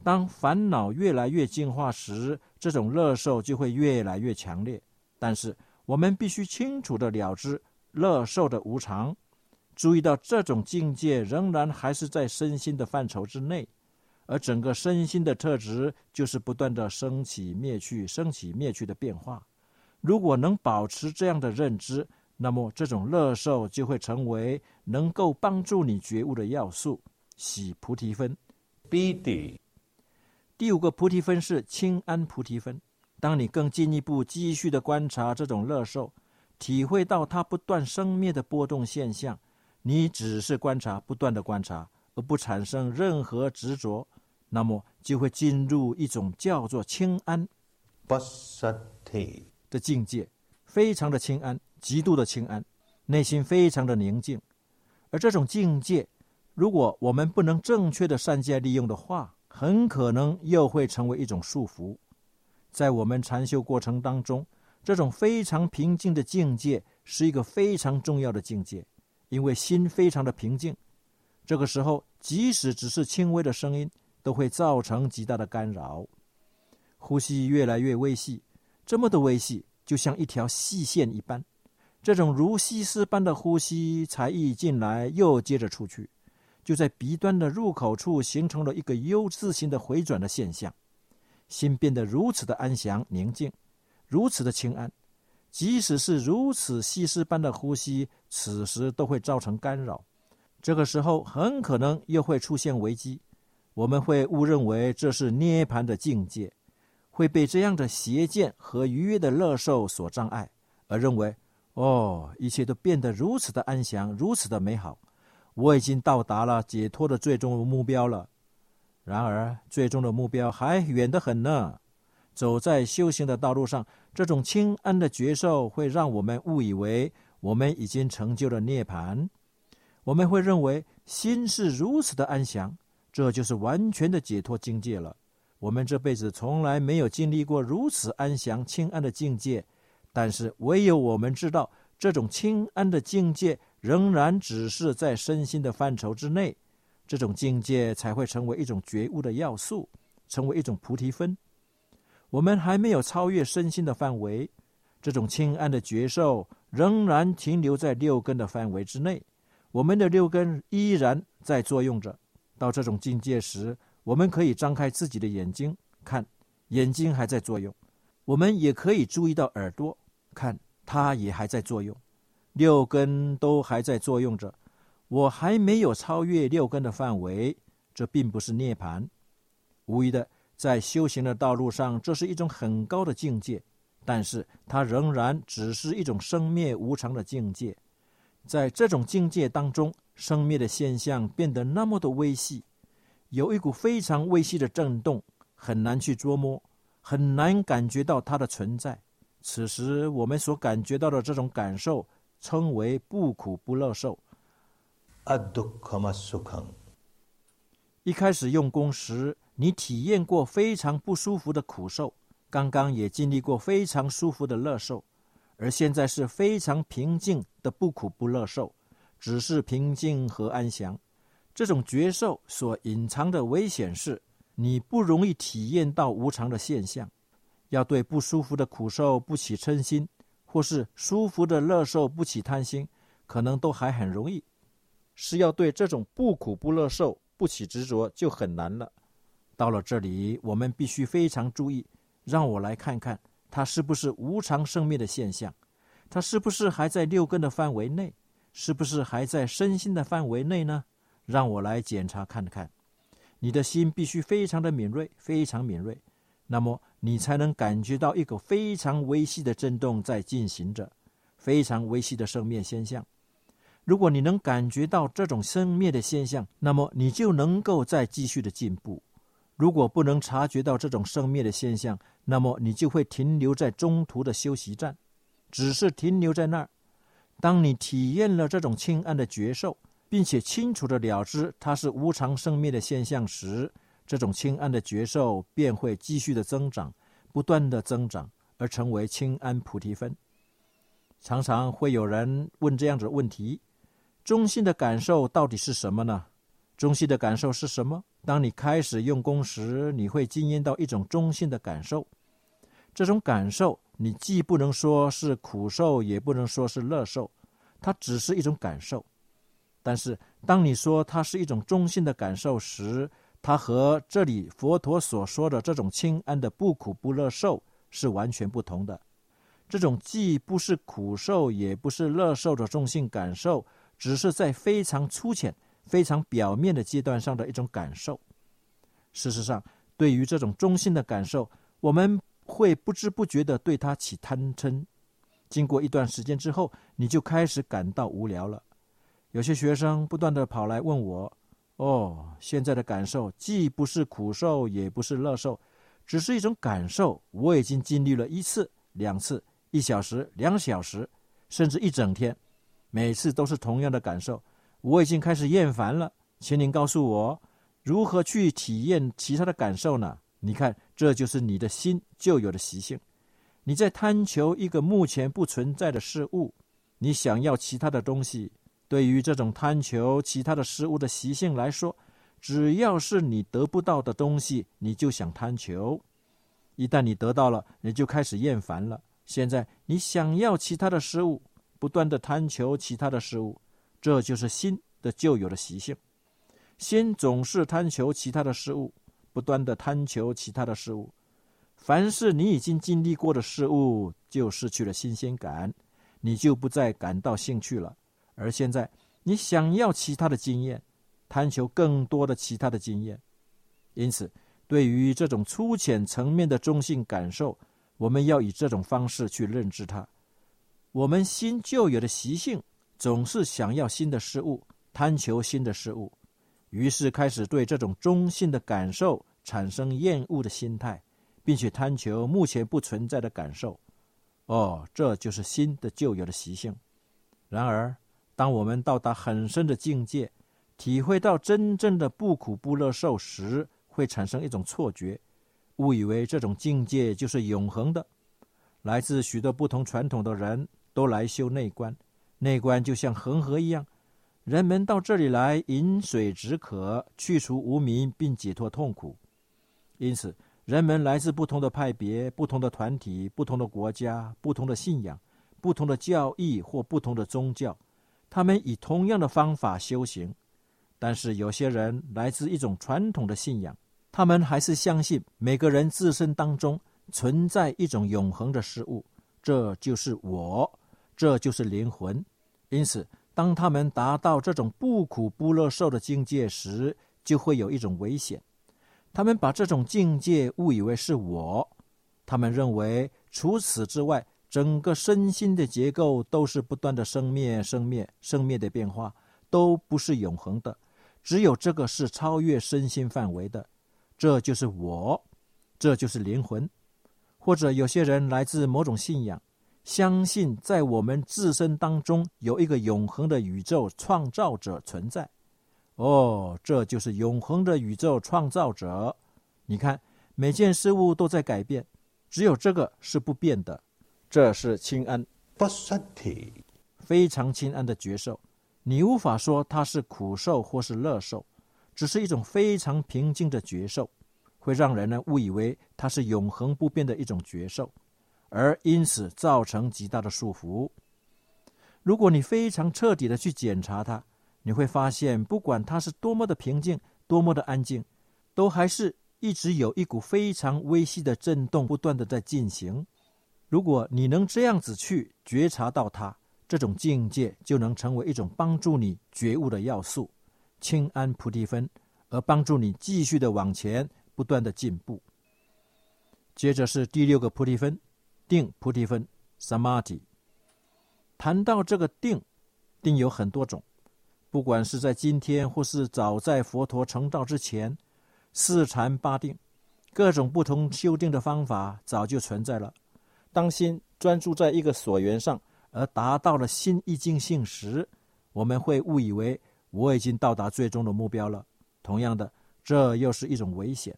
当烦恼越来越进化时，这种乐受就会越来越强烈。但是我们必须清楚的了知乐受的无常，注意到这种境界仍然还是在身心的范畴之内，而整个身心的特质就是不断的升起灭去、升起灭去的变化。如果能保持这样的认知，那么这种乐受就会成为能够帮助你觉悟的要素。喜菩提分，Piti。第五个菩提分是清安菩提分。当你更进一步继续的观察这种乐受，体会到它不断生灭的波动现象，你只是观察，不断的观察，而不产生任何执着，那么就会进入一种叫做清安的境界，非常的清安，极度的清安，内心非常的宁静。而这种境界，如果我们不能正确的善加利用的话，很可能又会成为一种束缚。在我们禅修过程当中，这种非常平静的境界是一个非常重要的境界，因为心非常的平静。这个时候，即使只是轻微的声音，都会造成极大的干扰。呼吸越来越微细，这么的微细，就像一条细线一般。这种如细丝般的呼吸才一进来，又接着出去，就在鼻端的入口处形成了一个 U 字形的回转的现象。心变得如此的安详宁静，如此的清安。即使是如此细丝般的呼吸，此时都会造成干扰。这个时候很可能又会出现危机。我们会误认为这是涅盘的境界，会被这样的邪见和愉悦的乐受所障碍，而认为哦，一切都变得如此的安详，如此的美好。我已经到达了解脱的最终目标了。然而，最终的目标还远得很呢。走在修行的道路上，这种清安的觉受会让我们误以为我们已经成就了涅槃。我们会认为心是如此的安详，这就是完全的解脱境界了。我们这辈子从来没有经历过如此安详清安的境界，但是唯有我们知道，这种清安的境界仍然只是在身心的范畴之内，这种境界才会成为一种觉悟的要素，成为一种菩提分。我们还没有超越身心的范围，这种清安的觉受仍然停留在六根的范围之内。我们的六根依然在作用着。到这种境界时，我们可以张开自己的眼睛看，眼睛还在作用；我们也可以注意到耳朵，看它也还在作用。六根都还在作用着。我还没有超越六根的范围，这并不是涅槃。无疑的。在修行的道路上，这是一种很高的境界，但是它仍然只是一种生灭无常的境界。在这种境界当中，生灭的现象变得那么的微细，有一股非常微细的震动，很难去捉摸，很难感觉到它的存在。此时，我们所感觉到的这种感受，称为不苦不乐受。一开始用功时。你体验过非常不舒服的苦受，刚刚也经历过非常舒服的乐受，而现在是非常平静的不苦不乐受，只是平静和安详。这种觉受所隐藏的危险是，你不容易体验到无常的现象。要对不舒服的苦受不起嗔心，或是舒服的乐受不起贪心，可能都还很容易；是要对这种不苦不乐受不起执着，就很难了。到了这里，我们必须非常注意。让我来看看，它是不是无常生灭的现象？它是不是还在六根的范围内？是不是还在身心的范围内呢？让我来检查看看。你的心必须非常的敏锐，非常敏锐，那么你才能感觉到一个非常微细的震动在进行着，非常微细的生灭现象。如果你能感觉到这种生灭的现象，那么你就能够再继续的进步。如果不能察觉到这种生灭的现象，那么你就会停留在中途的休息站，只是停留在那儿。当你体验了这种轻安的觉受，并且清楚的了知它是无常生灭的现象时，这种清安的觉受便会继续的增长，不断的增长，而成为清安菩提分。常常会有人问这样的问题：中心的感受到底是什么呢？中心的感受是什么？当你开始用功时，你会经验到一种中性的感受。这种感受，你既不能说是苦受，也不能说是乐受，它只是一种感受。但是，当你说它是一种中性的感受时，它和这里佛陀所说的这种清安的不苦不乐受是完全不同的。这种既不是苦受，也不是乐受的中性感受，只是在非常粗浅。非常表面的阶段上的一种感受。事实上，对于这种中性的感受，我们会不知不觉的对它起贪嗔。经过一段时间之后，你就开始感到无聊了。有些学生不断的跑来问我：“哦，现在的感受既不是苦受，也不是乐受，只是一种感受。我已经经历了一次、两次、一小时、两小时，甚至一整天，每次都是同样的感受。”我已经开始厌烦了，请您告诉我，如何去体验其他的感受呢？你看，这就是你的心就有的习性。你在贪求一个目前不存在的事物，你想要其他的东西。对于这种贪求其他的事物的习性来说，只要是你得不到的东西，你就想贪求。一旦你得到了，你就开始厌烦了。现在你想要其他的事物，不断的贪求其他的事物。这就是心的旧有的习性，心总是贪求其他的事物，不断的贪求其他的事物。凡是你已经经历过的事物，就失去了新鲜感，你就不再感到兴趣了。而现在，你想要其他的经验，贪求更多的其他的经验。因此，对于这种粗浅层面的中性感受，我们要以这种方式去认知它。我们新旧有的习性，总是想要新的事物，贪求新的事物，于是开始对这种中性的感受产生厌恶的心态。并且贪求目前不存在的感受，哦，这就是新的旧有的习性。然而，当我们到达很深的境界，体会到真正的不苦不乐受时，会产生一种错觉，误以为这种境界就是永恒的。来自许多不同传统的人都来修内观，内观就像恒河一样，人们到这里来饮水止渴，去除无明，并解脱痛苦。因此。人们来自不同的派别、不同的团体、不同的国家、不同的信仰、不同的教义或不同的宗教，他们以同样的方法修行。但是有些人来自一种传统的信仰，他们还是相信每个人自身当中存在一种永恒的事物，这就是我，这就是灵魂。因此，当他们达到这种不苦不乐受的境界时，就会有一种危险。他们把这种境界误以为是我，他们认为除此之外，整个身心的结构都是不断的生灭、生灭、生灭的变化，都不是永恒的。只有这个是超越身心范围的，这就是我，这就是灵魂。或者有些人来自某种信仰，相信在我们自身当中有一个永恒的宇宙创造者存在。哦，这就是永恒的宇宙创造者。你看，每件事物都在改变，只有这个是不变的。这是清安，非常清安的觉受。你无法说它是苦受或是乐受，只是一种非常平静的觉受，会让人呢误以为它是永恒不变的一种觉受，而因此造成极大的束缚。如果你非常彻底的去检查它。你会发现，不管它是多么的平静，多么的安静，都还是一直有一股非常微细的震动，不断的在进行。如果你能这样子去觉察到它，这种境界就能成为一种帮助你觉悟的要素，清安菩提分，而帮助你继续的往前，不断的进步。接着是第六个菩提分，定菩提分，samadhi。谈到这个定，定有很多种。不管是在今天，或是早在佛陀成道之前，四禅八定，各种不同修定的方法早就存在了。当心专注在一个所缘上，而达到了心一境性时，我们会误以为我已经到达最终的目标了。同样的，这又是一种危险。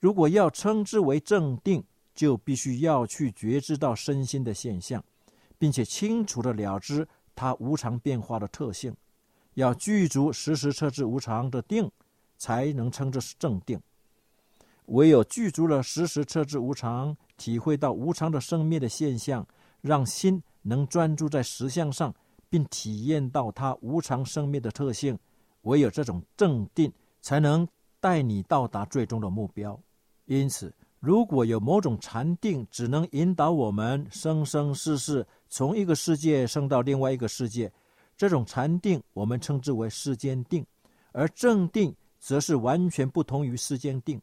如果要称之为正定，就必须要去觉知到身心的现象，并且清楚的了知它无常变化的特性。要具足时时彻知无常的定，才能称之是正定。唯有具足了时时彻知无常，体会到无常的生灭的现象，让心能专注在实相上，并体验到它无常生灭的特性，唯有这种正定，才能带你到达最终的目标。因此，如果有某种禅定只能引导我们生生世世从一个世界升到另外一个世界，这种禅定，我们称之为世间定，而正定则是完全不同于世间定。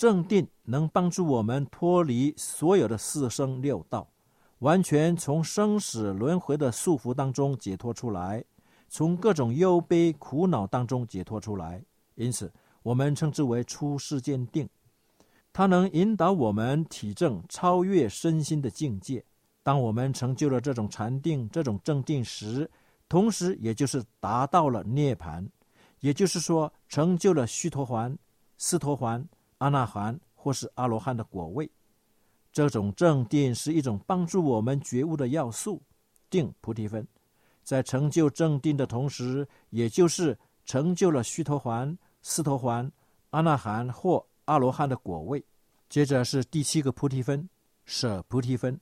正定能帮助我们脱离所有的四生六道，完全从生死轮回的束缚当中解脱出来，从各种忧悲苦恼当中解脱出来。因此，我们称之为出世间定。它能引导我们体证超越身心的境界。当我们成就了这种禅定、这种正定时，同时，也就是达到了涅盘，也就是说，成就了须陀环、斯陀环、阿那含或是阿罗汉的果位。这种正定是一种帮助我们觉悟的要素，定菩提分。在成就正定的同时，也就是成就了须陀环、斯陀环、阿那含或阿罗汉的果位。接着是第七个菩提分，舍菩提分。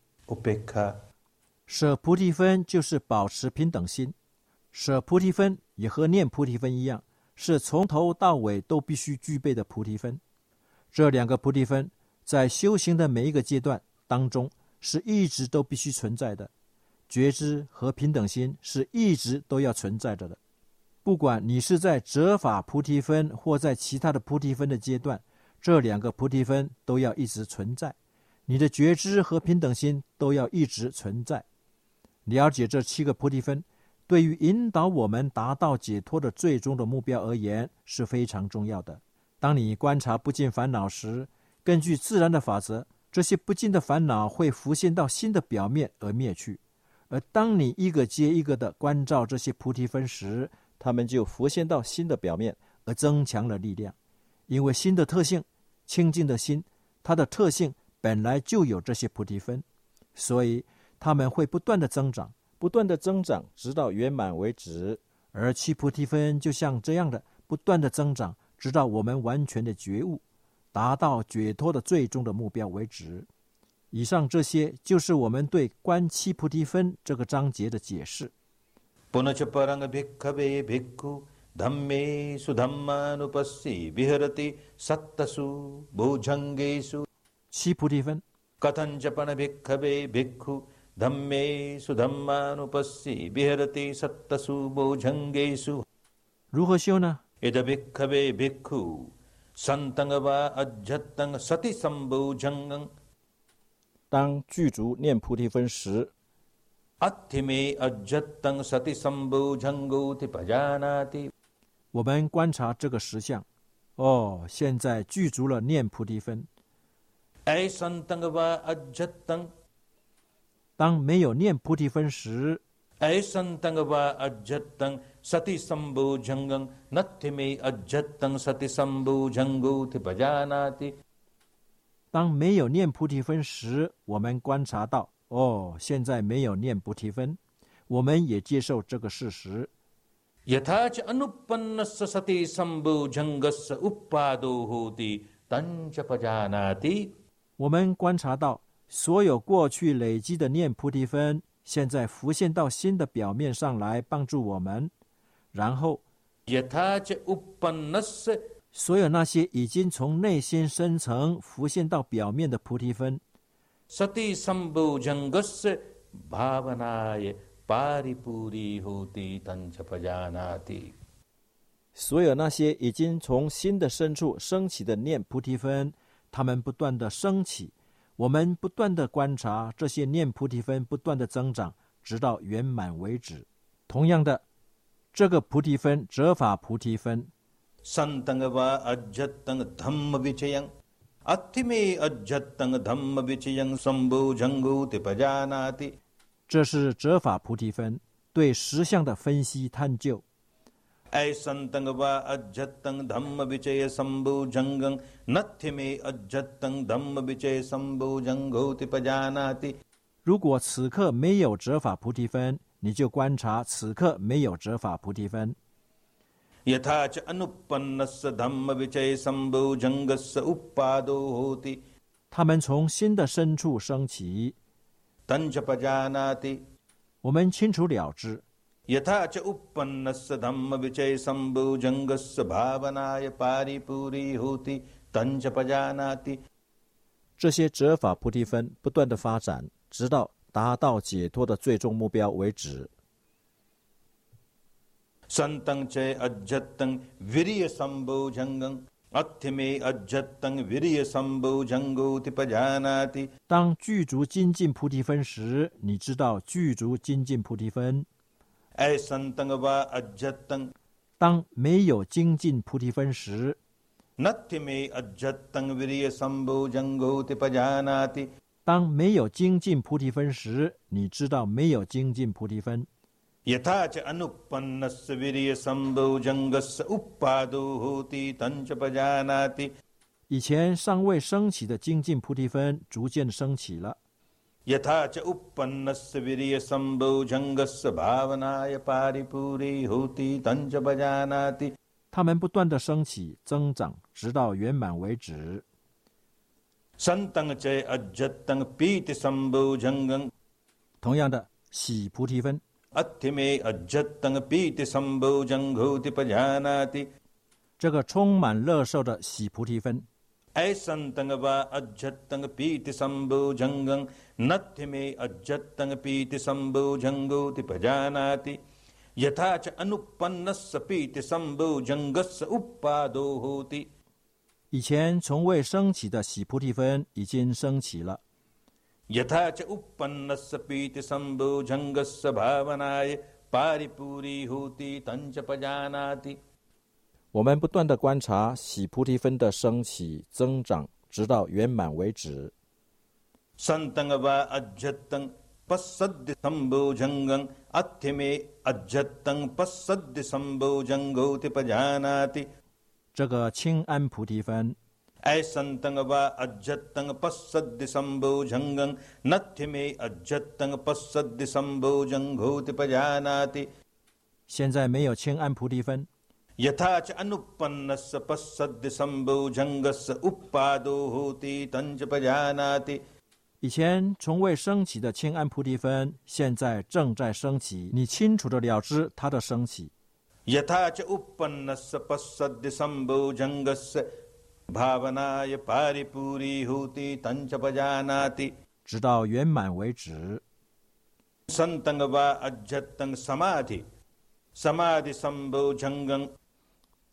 舍菩提分就是保持平等心，舍菩提分也和念菩提分一样，是从头到尾都必须具备的菩提分。这两个菩提分在修行的每一个阶段当中，是一直都必须存在的。觉知和平等心是一直都要存在着的。不管你是在折法菩提分或在其他的菩提分的阶段，这两个菩提分都要一直存在。你的觉知和平等心都要一直存在。了解这七个菩提分，对于引导我们达到解脱的最终的目标而言是非常重要的。当你观察不尽烦恼时，根据自然的法则，这些不尽的烦恼会浮现到新的表面而灭去。而当你一个接一个的关照这些菩提分时，它们就浮现到新的表面，而增强了力量。因为新的特性，清净的心，它的特性本来就有这些菩提分，所以它们会不断的增长，不断的增长，直到圆满为止。而七菩提分就像这样的不断的增长，直到我们完全的觉悟，达到解脱的最终的目标为止。以上这些就是我们对《观七菩提分》这个章节的解释。七菩提分。如何修呢？इद भिक्खवे भिक्खु सन्तङ् वा अज्झत्तङ् सति सम्भुजङ्गम् 当具足念菩提分时， अत्थिमे अज्झत्तङ् सति सम्भुजङ्गोति पजानाति 我们观察这个实相。哦，现在具足了念菩提分。 ऐ सन्तङ् वा अज्झत्तङ् 当没有念菩提分时， ऐ सन्तङ् वा अज्झत्तङ् सति सम्भुजङ्गम् नत्थिमे अज्झत्तङ् सति सम्भुजङ्गोति पजानाति 当没有念菩提分时，我们观察到，哦，现在没有念菩提分，我们也接受这个事实。 यथा च अनुपन्नस्य सति सम्भुजङ्गस्य उपादो होति तञ्च पजानाति 我们观察到，所有过去累积的念菩提分， 现在浮现到新的表面上来帮助我们，然后，所有那些已经从内心深层浮现到表面的菩提分，所有那些已经从心的深处升起的念菩提分，他们不断的升起。我们不断的观察这些念菩提分不断的增长，直到圆满为止。同样的，这个菩提分，折法菩提分。这是折法菩提分，对实相的分析探究。ऐ सन्तङ् वा अज्झत्तङ् धम्मविचय सम्भुजङ्गम् नत्थिमे अज्झत्तङ् धम्मविचय सम्भुजङ्गोति पजानाति 如果此刻没有折法菩提分，你就观察此刻没有折法菩提分。 यथा च अनुपन्नस्य धम्मविचय सम्भुजङ्गस्य उपादो होति 他们从心的深处升起， तञ्च पजानाति 我们清楚了知。 यथा च उपन्नस्य धम्मविचय सम्भुजङ्गस्य भावनाय पारिपूरी होति तञ्च पजानाति 这些折法菩提分不断的发展，直到达到解脱的最终目标为止。 सन्तं च अज्जत्तं वीर्यसम्भुजङ्गम् अत्थिमे अज्जत्तं वीर्यसम्भुजङ्गोति पजानाति 当具足精进菩提分时，你知道具足精进菩提分； 当没有精进菩提分时当没有精进菩提分时你知道没有精进菩提分。以前尚未升起的精进菩提分逐渐升起了。यथा च उपन्नस्य वीर्यसम्भुजङ्गस्य भावनाय पारिपूरी होति तञ्च पजानाति 它们不断的升起、增长，直到圆满为止。 सन्तं च अज्जत्तं पीतिसम्भुजङ्गम् 同样的，喜菩提分， अत्थिमे अज्जत्तं पीतिसम्भुजङ्घोति पजानाति 这个充满乐受的喜菩提分， ऐसंतंग वा अज्जतंग पीति संभोजंगं नत्थि मे अज्जतंग पीति संभोजंगोति पजानाति यथा च अनुपन्नस्य पीति संभोजंगस्य उपादो होति 以前从未升起的喜菩提分已经升起了。 यथा च उपन्नस्य पीति संभोजंगस्य भावनाय पारिपूरी होति तंच पजानाति 我们不断的观察喜菩提分的升起增长，直到圆满为止。这个清安菩提分。现在没有清安菩提分，以前从未升起的清安菩提分，现在正在升起。你清楚的了知它的升起。直到圆满为止。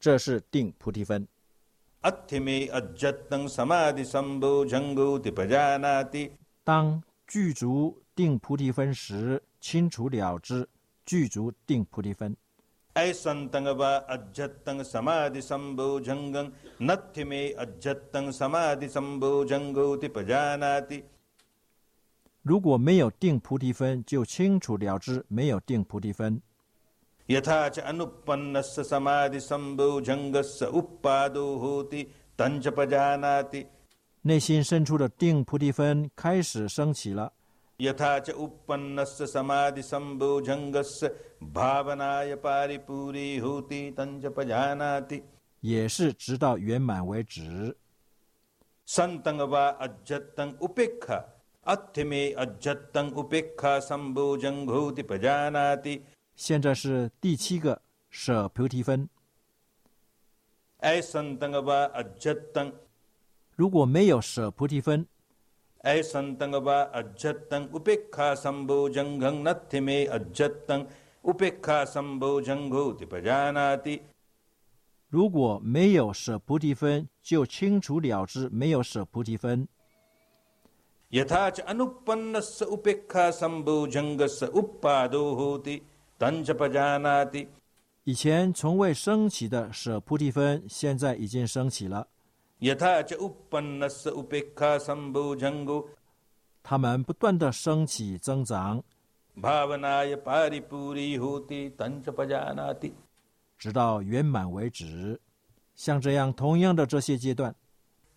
这是定菩提分。当具足定菩提分时，清楚了知具足定菩提分。如果没有定菩提分，就清楚了知没有定菩提分。यथा च अनुपन्नस्य समाधि संभोजंगस्य उपादो होति तंच पजानाति 内心深处的定菩提分开始升起了， यथा च उपन्नस्य समाधि संभोजंगस्य भावनाय पारिपूरी होति तंच पजानाति 也是直到圆满为止。 संतं वा अज्जतं उपेक्षा अथ्य मे अज्जतं उपेक्षा संभोजं होति पजानाति 现在是第七个舍菩提分。 ऐसंतं वा अज्जतं 如果没有舍菩提分， ऐसंतं वा अज्जतं उपेक्षा संभोजंगं नथ्य मे अज्जतं उपेक्षा संभोजं होति पजानाति 如果没有舍菩提分，就清楚了知没有舍菩提分。 यथा च अनुपन्नस्य उपेक्षा संभोजंगस्य उपादो होति तंच पजानाति 以前从未升起的舍菩提分，现在已经升起了。他们不断的升起增长，直到圆满为止。像这样同样的这些阶段，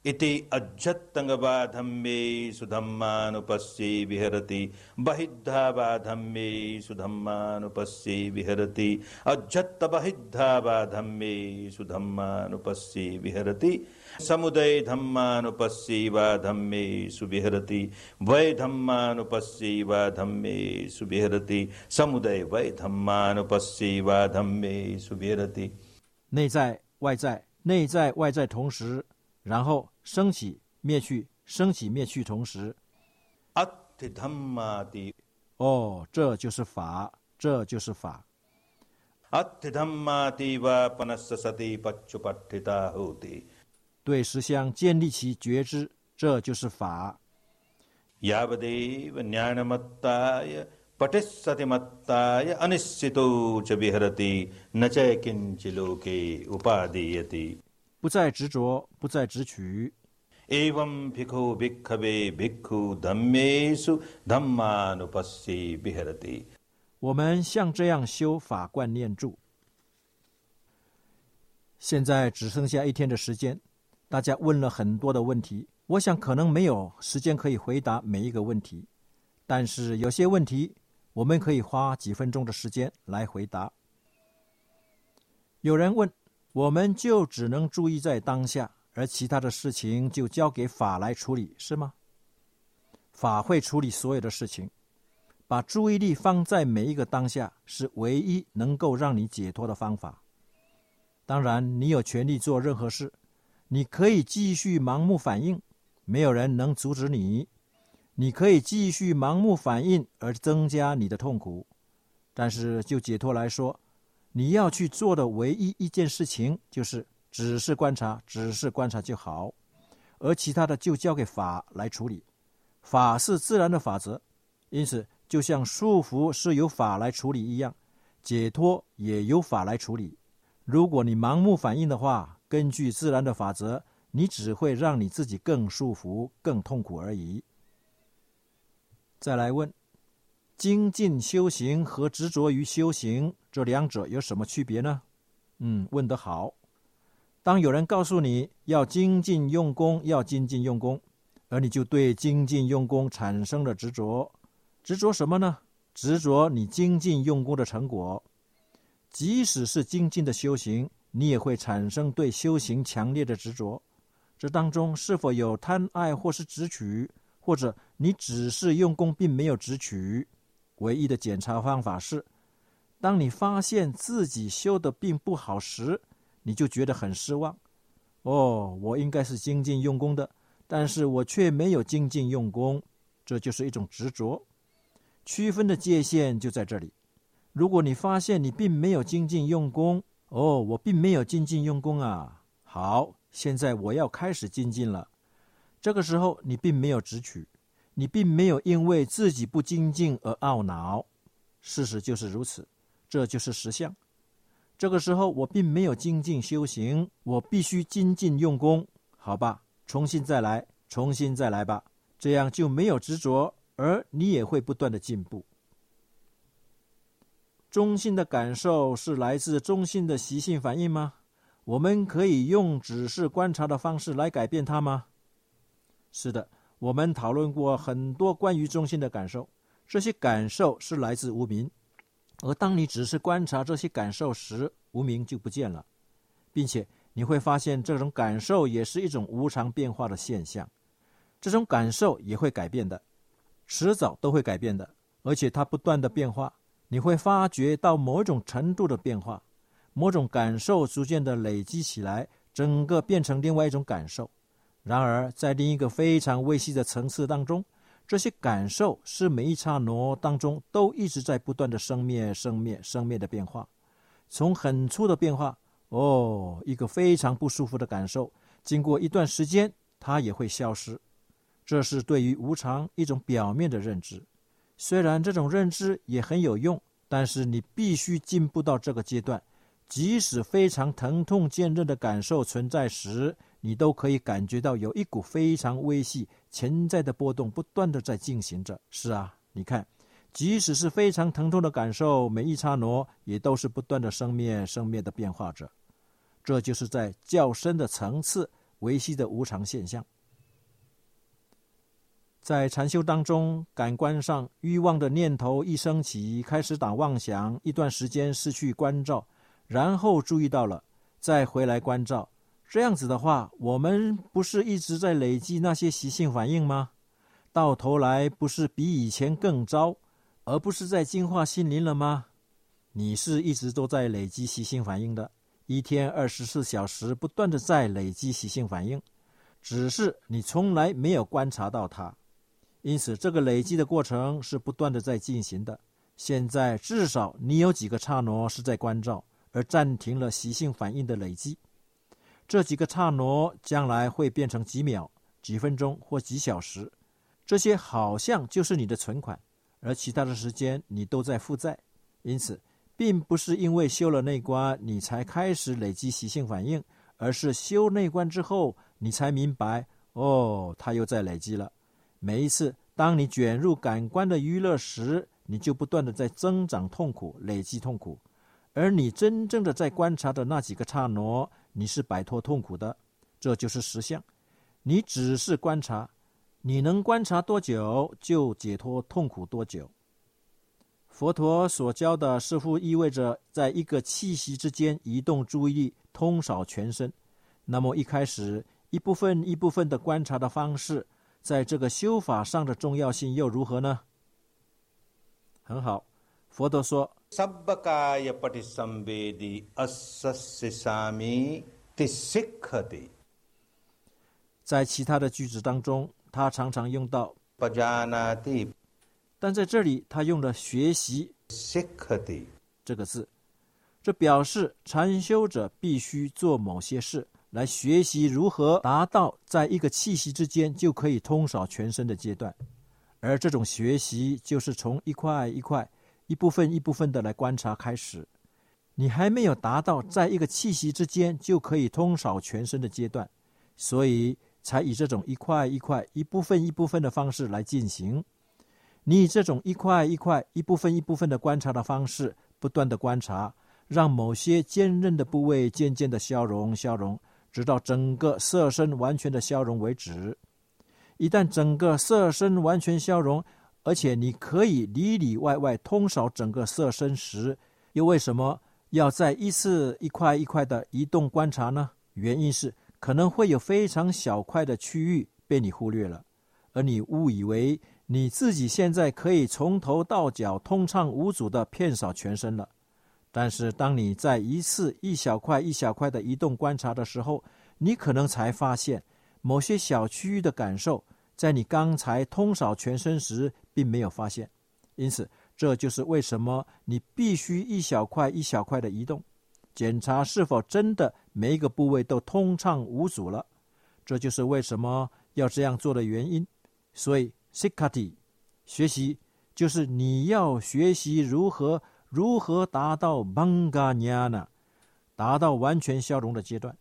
इति अज्जत्तंग वा धम्मे सुधम्मानुपस्ये विहरति बहिद्धा वा धम्मे सुधम्मानुपस्ये विहरति अज्जत्त बहिद्धा वा धम्मे सुधम्मानुपस्ये विहरति समुदय धम्मानुपस्ये वा धम्मे सुविहरति वै धम्मानुपस्ये वा धम्मे सुविहरति समुदय वै धम्मानुपस्ये वा धम्मे सुविहरति 内在外在，内在外在同时， 然后升起灭去，升起灭去同时。 अत्थि धम्माति 哦，这就是法，这就是法。 अत्थि धम्माति वा पनस्य सति पच्चुपट्ठिता होति 对实相建立起觉知，这就是法。 यावदेव ज्ञानमत्ताय पटिस्सतिमत्ताय अनिश्चितो च विहरति न च किञ्चि लोके उपादीयति 不再执着，不再执取。 एवं भिखो भिक्खवे भिक्खु धम्मेषु धम्मानुपस्ये विहरति 我们像这样修法观念住。现在只剩下一天的时间，大家问了很多的问题，我想可能没有时间可以回答每一个问题，但是有些问题我们可以花几分钟的时间来回答。有人问， 我们就只能注意在当下，而其他的事情就交给法来处理，是吗？法会处理所有的事情。把注意力放在每一个当下，是唯一能够让你解脱的方法。当然，你有权利做任何事，你可以继续盲目反应，没有人能阻止你。你可以继续盲目反应而增加你的痛苦，但是就解脱来说，你要去做的唯一一件事情就是只是观察，只是观察就好，而其他的就交给法来处理。法是自然的法则，因此就像束缚是由法来处理一样，解脱也由法来处理。如果你盲目反应的话，根据自然的法则，你只会让你自己更束缚、更痛苦而已。再来问：精进修行和执着于修行这两者有什么区别呢？嗯，问得好。当有人告诉你要精进用功，要精进用功，而你就对精进用功产生了执着，执着什么呢？执着你精进用功的成果。即使是精进的修行，你也会产生对修行强烈的执着。这当中是否有贪爱或是执取？或者你只是用功，并没有直取。唯一的检查方法是：当你发现自己修的并不好时，你就觉得很失望。哦，我应该是精进用功的，但是我却没有精进用功，这就是一种执着。区分的界限就在这里。如果你发现你并没有精进用功，哦，我并没有精进用功啊。好，现在我要开始精进了。这个时候，你并没有直取，你并没有因为自己不精进而懊恼。事实就是如此，这就是实相。这个时候，我并没有精进修行，我必须精进用功，好吧？重新再来，重新再来吧，这样就没有执着，而你也会不断的进步。中性的感受是来自中性的习性反应吗？我们可以用只是观察的方式来改变它吗？是的，我们讨论过很多关于中心的感受，这些感受是来自无名，而当你只是观察这些感受时，无名就不见了，并且你会发现这种感受也是一种无常变化的现象，这种感受也会改变的，迟早都会改变的，而且它不断的变化，你会发觉到某种程度的变化，某种感受逐渐的累积起来，整个变成另外一种感受。然而，在另一个非常微细的层次当中，这些感受是每一刹那当中都一直在不断的生灭、生灭、生灭的变化。从很粗的变化，哦，一个非常不舒服的感受，经过一段时间，它也会消失。这是对于无常一种表面的认知。虽然这种认知也很有用，但是你必须进步到这个阶段，即使非常疼痛、坚韧的感受存在时。你都可以感觉到有一股非常微细潜在的波动不断的在进行着。是啊，你看，即使是非常疼痛的感受，每一刹那也都是不断的生灭、生灭的变化着。这就是在较深的层次维系的无常现象。在禅修当中，感官上欲望的念头一升起，开始打妄想，一段时间失去关照，然后注意到了，再回来关照。这样子的话，我们不是一直在累积那些习性反应吗？到头来不是比以前更糟，而不是在净化心灵了吗？你是一直都在累积习性反应的，一天二十四小时不断的在累积习性反应，只是你从来没有观察到它。因此，这个累积的过程是不断的在进行的。现在至少你有几个刹那是在关照，而暂停了习性反应的累积。这几个刹那将来会变成几秒、几分钟或几小时，这些好像就是你的存款，而其他的时间你都在负债。因此，并不是因为修了内观你才开始累积习性反应，而是修内观之后你才明白，哦，它又在累积了。每一次当你卷入感官的娱乐时，你就不断的在增长痛苦、累积痛苦，而你真正的在观察的那几个刹那。你是摆脱痛苦的，这就是实相。你只是观察，你能观察多久，就解脱痛苦多久。佛陀所教的似乎意味着，在一个气息之间移动注意力，通扫全身。那么一开始一部分一部分的观察的方式，在这个修法上的重要性又如何呢？很好，佛陀说。在其他的句子当中，他常常用到但在这里他用了“学习 sikhati ”这个字，这表示禅修者必须做某些事来学习如何达到在一个气息之间就可以通扫全身的阶段，而这种学习就是从一块一块、一部分一部分的来观察开始。你还没有达到在一个气息之间就可以通扫全身的阶段，所以才以这种一块一块、一部分一部分的方式来进行。你以这种一块一块、一部分一部分的观察的方式，不断的观察，让某些坚韧的部位渐渐的消融、消融，直到整个色身完全的消融为止。一旦整个色身完全消融，而且你可以里里外外通扫整个色身时，又为什么要再一次一块一块的移动观察呢？原因是可能会有非常小块的区域被你忽略了，而你误以为你自己现在可以从头到脚通畅无阻的遍扫全身了。但是，当你在一次一小块一小块的移动观察的时候，你可能才发现某些小区域的感受，在你刚才通扫全身时并没有发现。因此，这就是为什么你必须一小块一小块的移动，检查是否真的每一个部位都通畅无阻了。这就是为什么要这样做的原因。所以 s i k a t i 学习就是你要学习如何如何达到 b a n g a n a n a 达到完全消融的阶段。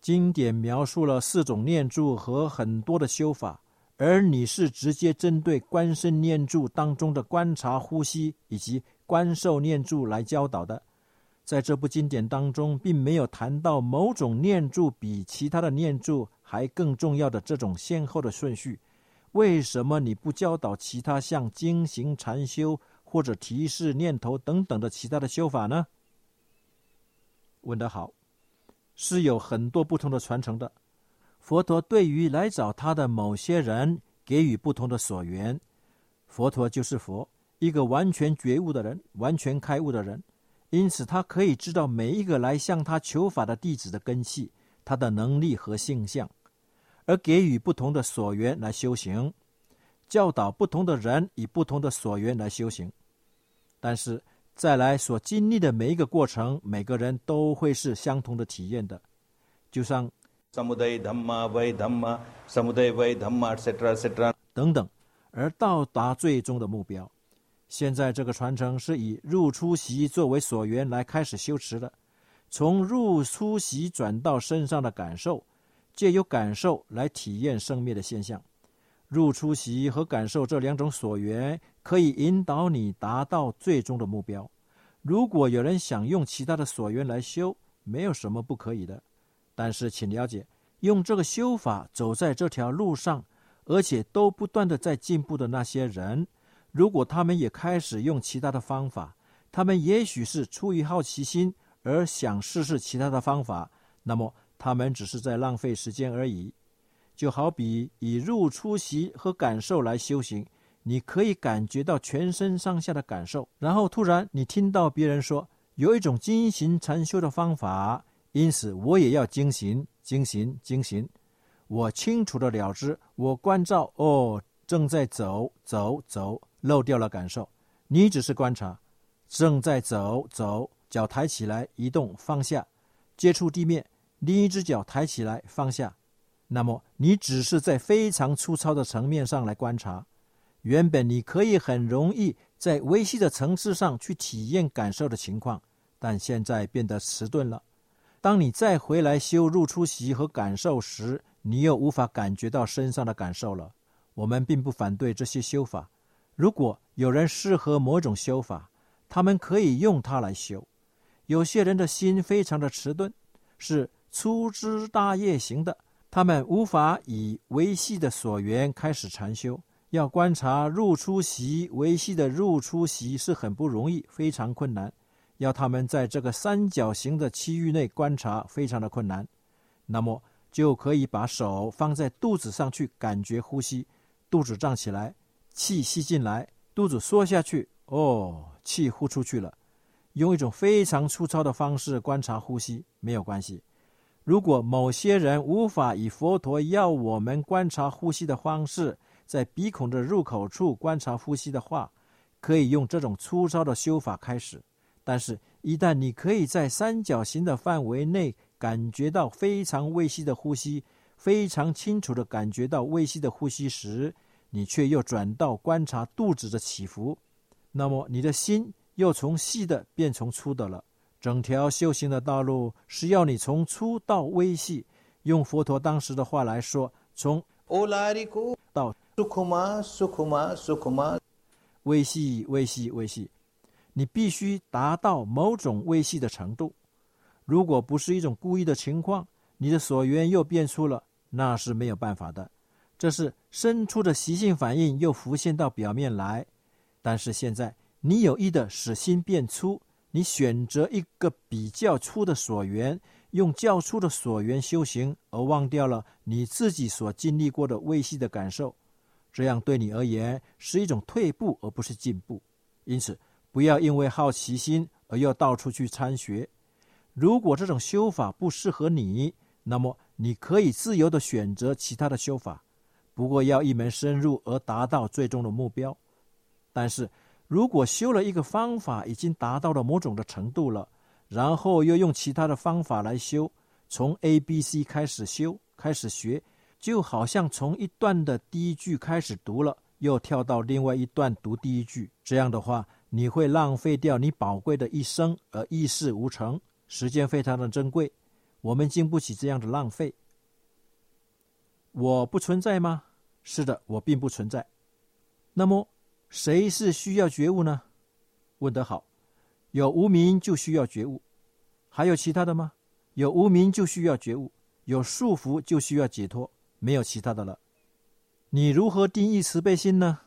经典描述了四种念住和很多的修法。而你是直接针对观身念住当中的观察呼吸以及观受念住来教导的，在这部经典当中，并没有谈到某种念住比其他的念住还更重要的这种先后的顺序。为什么你不教导其他像精行禅修或者提示念头等等的其他的修法呢？问得好，是有很多不同的传承的。佛陀对于来找他的某些人给予不同的所缘。佛陀就是佛，一个完全觉悟的人，完全开悟的人，因此他可以知道每一个来向他求法的弟子的根器、他的能力和性相，而给予不同的所缘来修行，教导不同的人以不同的所缘来修行。但是再来所经历的每一个过程，每个人都会是相同的体验的，就像。Samuday dhamma vai dhamma samuday vai dhamma etc etc 等等，而到达最终的目标。现在这个传承是以入出席作为所缘来开始修持的，从入出席转到身上的感受，借由感受来体验生灭的现象。入出席和感受这两种所缘可以引导你达到最终的目标。如果有人想用其他的所缘来修，没有什么不可以的。但是，请了解，用这个修法走在这条路上，而且都不断的在进步的那些人，如果他们也开始用其他的方法，他们也许是出于好奇心而想试试其他的方法，那么他们只是在浪费时间而已。就好比以入出席和感受来修行，你可以感觉到全身上下的感受，然后突然你听到别人说有一种精行禅修的方法。因此，我也要精行、精行、精行。我清楚的了知，我关照哦，正在走、走、走，漏掉了感受。你只是观察，正在走、走，脚抬起来，移动，放下，接触地面，另一只脚抬起来，放下。那么，你只是在非常粗糙的层面上来观察。原本你可以很容易在微细的层次上去体验感受的情况，但现在变得迟钝了。当你再回来修入出席和感受时，你又无法感觉到身上的感受了。我们并不反对这些修法，如果有人适合某种修法，他们可以用它来修。有些人的心非常的迟钝，是粗枝大叶型的，他们无法以维系的所缘开始禅修。要观察入出席维系的入出席是很不容易，非常困难。要他们在这个三角形的区域内观察，非常的困难。那么就可以把手放在肚子上去感觉呼吸，肚子胀起来，气吸进来，肚子缩下去，哦，气呼出去了。用一种非常粗糙的方式观察呼吸没有关系。如果某些人无法以佛陀要我们观察呼吸的方式，在鼻孔的入口处观察呼吸的话，可以用这种粗糙的修法开始。但是，一旦你可以在三角形的范围内感觉到非常微细的呼吸，非常清楚的感觉到微细的呼吸时，你却又转到观察肚子的起伏，那么你的心又从细的变成粗的了。整条修行的道路是要你从粗到微细，用佛陀当时的话来说，从到 Sukhuma Sukhuma Sukhuma 微细、微细、微细。你必须达到某种微细的程度。如果不是一种故意的情况，你的所缘又变粗了，那是没有办法的。这是生出的习性反应又浮现到表面来。但是现在你有意的使心变粗。你选择一个比较粗的所缘，用较粗的所缘修行，而忘掉了你自己所经历过的微细的感受，这样对你而言是一种退步，而不是进步。因此，不要因为好奇心而又到处去参学。如果这种修法不适合你，那么你可以自由的选择其他的修法，不过要一门深入而达到最终的目标。但是。如果修了一个方法已经达到了某种的程度了，然后又用其他的方法来修，从 A、B、C 开始修，开始学，就好像从一段的第一句开始读了，又跳到另外一段读第一句。这样的话，你会浪费掉你宝贵的一生，而一事无成。时间非常的珍贵，我们经不起这样的浪费。我不存在吗？是的，我并不存在。那么。谁是需要觉悟呢？问得好，有无名就需要觉悟，还有其他的吗？有无名就需要觉悟，有束缚就需要解脱，没有其他的了。你如何定义慈悲心呢？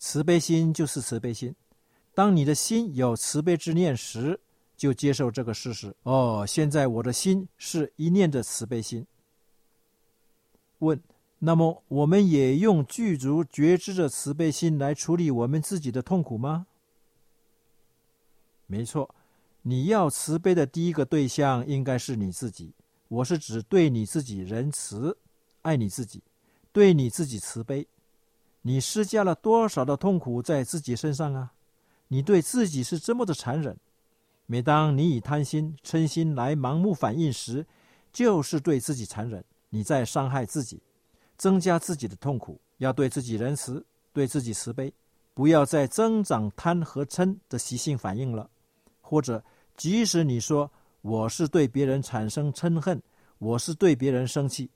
慈悲心就是慈悲心。当你的心有慈悲之念时，就接受这个事实。哦，现在我的心是一念的慈悲心。问。那么，我们也用具足觉知的慈悲心来处理我们自己的痛苦吗？没错，你要慈悲的第一个对象应该是你自己。我是指对你自己仁慈，爱你自己，对你自己慈悲。你施加了多少的痛苦在自己身上啊？你对自己是这么的残忍。每当你以贪心、嗔心来盲目反应时，就是对自己残忍，你在伤害自己。增加自己的痛苦，要对自己仁慈，对自己慈悲，不要再增长贪和嗔的习性反应了。或者，即使你说我是对别人产生嗔恨，我是对别人生气，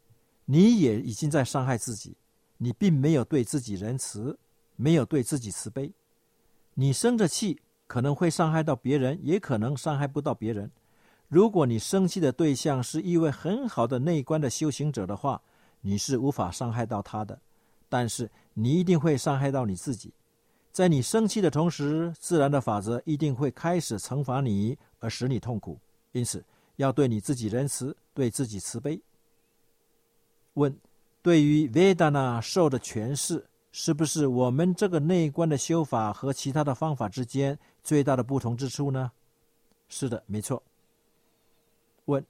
你也已经在伤害自己。你并没有对自己仁慈，没有对自己慈悲。你生着气，可能会伤害到别人，也可能伤害不到别人。如果你生气的对象是一位很好的内观的修行者的话，你是无法伤害到他的，但是你一定会伤害到你自己。在你生气的同时，自然的法则一定会开始惩罚你，而使你痛苦。因此，要对你自己仁慈，对自己慈悲。问：对于 Vedana 受的诠释，是不是我们这个内观的修法和其他的方法之间最大的不同之处呢？是的，没错。问。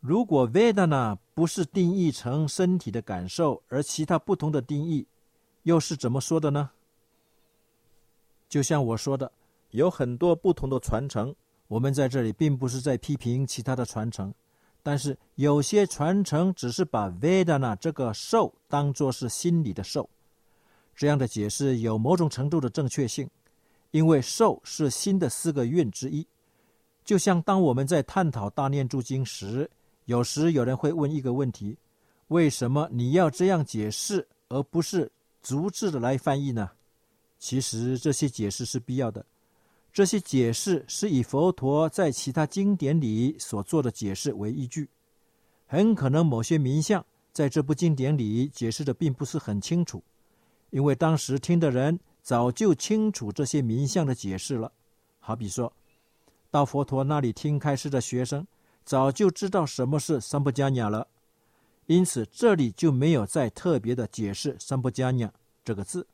如果 Vedana 不是定义成身体的感受，而其他不同的定义，又是怎么说的呢？就像我说的，有很多不同的传承。我们在这里并不是在批评其他的传承，但是有些传承只是把 Vedana 这个受当作是心理的受，这样的解释有某种程度的正确性，因为受是心的四个蕴之一。就像当我们在探讨大念珠经时。有时有人会问一个问题：为什么你要这样解释，而不是逐字的来翻译呢？其实这些解释是必要的。这些解释是以佛陀在其他经典里所做的解释为依据。很可能某些名相在这部经典里解释的并不是很清楚，因为当时听的人早就清楚这些名相的解释了。好比说，到佛陀那里听开示的学生。早就知道什么是三不加尼了，因此这里就没有再特别的解释“三不加尼”这个字。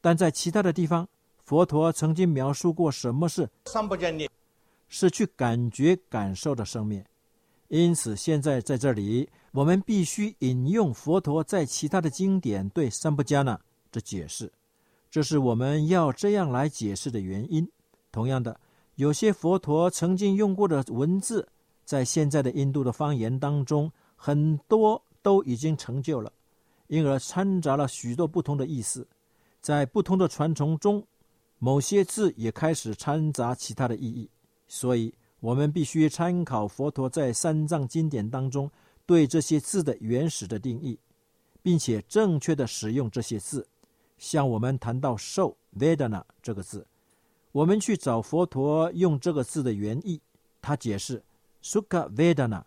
但在其他的地方，佛陀曾经描述过什么是三不加尼，是去感觉、感受的生命。因此，现在在这里，我们必须引用佛陀在其他的经典对三不加那的解释，这是我们要这样来解释的原因。同样的，有些佛陀曾经用过的文字，在现在的印度的方言当中，很多都已经成就了，因而掺杂了许多不同的意思。在不同的传承中，某些字也开始掺杂其他的意义。所以，我们必须参考佛陀在三藏经典当中对这些字的原始的定义，并且正确的使用这些字。像我们谈到“受 ”（Vedana） 这个字，我们去找佛陀用这个字的原意。他解释：“Sukha Vedana，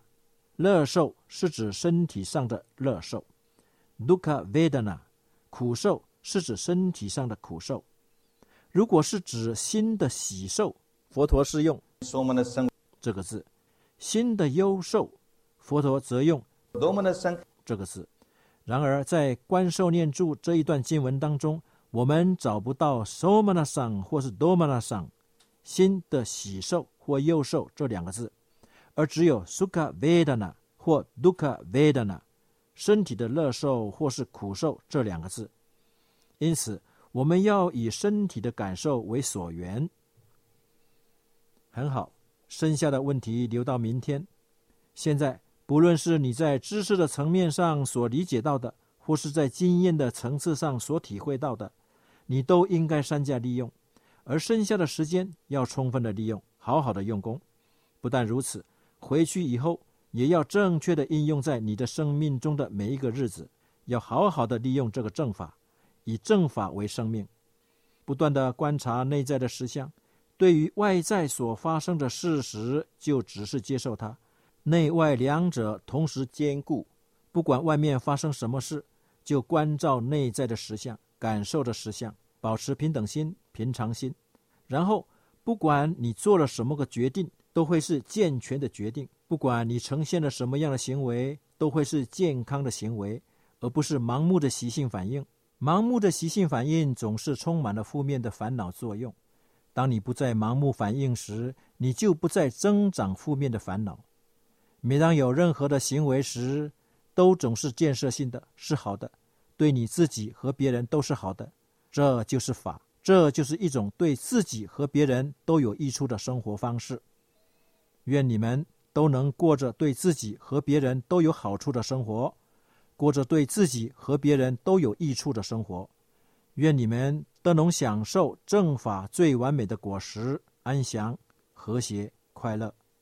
乐受是指身体上的乐受；Dukkha Vedana，苦受是指身体上的苦受。如果是指心的喜受，佛陀是用。”这个字，心的忧受，佛陀则用这个字。然而，在观受念住这一段经文当中，我们找不到 “somanasang” 或是 “domanasang” 心的喜受或忧受这两个字，而只有 “sukha vedana” 或 duka vedana” 身体的乐受或是苦受这两个字。因此，我们要以身体的感受为所缘。很好，剩下的问题留到明天。现在，不论是你在知识的层面上所理解到的，或是在经验的层次上所体会到的，你都应该善加利用。而剩下的时间要充分的利用，好好的用功。不但如此，回去以后也要正确的应用在你的生命中的每一个日子，要好好的利用这个正法，以正法为生命，不断的观察内在的实相。对于外在所发生的事实，就只是接受它，内外两者同时兼顾。不管外面发生什么事，就关照内在的实相，感受的实相，保持平等心、平常心。然后，不管你做了什么个决定，都会是健全的决定；不管你呈现了什么样的行为，都会是健康的行为，而不是盲目的习性反应。盲目的习性反应总是充满了负面的烦恼作用。当你不再盲目反应时，你就不再增长负面的烦恼。每当有任何的行为时，都总是建设性的，是好的，对你自己和别人都是好的。这就是法，这就是一种对自己和别人都有益处的生活方式。愿你们都能过着对自己和别人都有好处的生活，过着对自己和别人都有益处的生活。愿你们。都能享受正法最完美的果实，安详、和谐、快乐。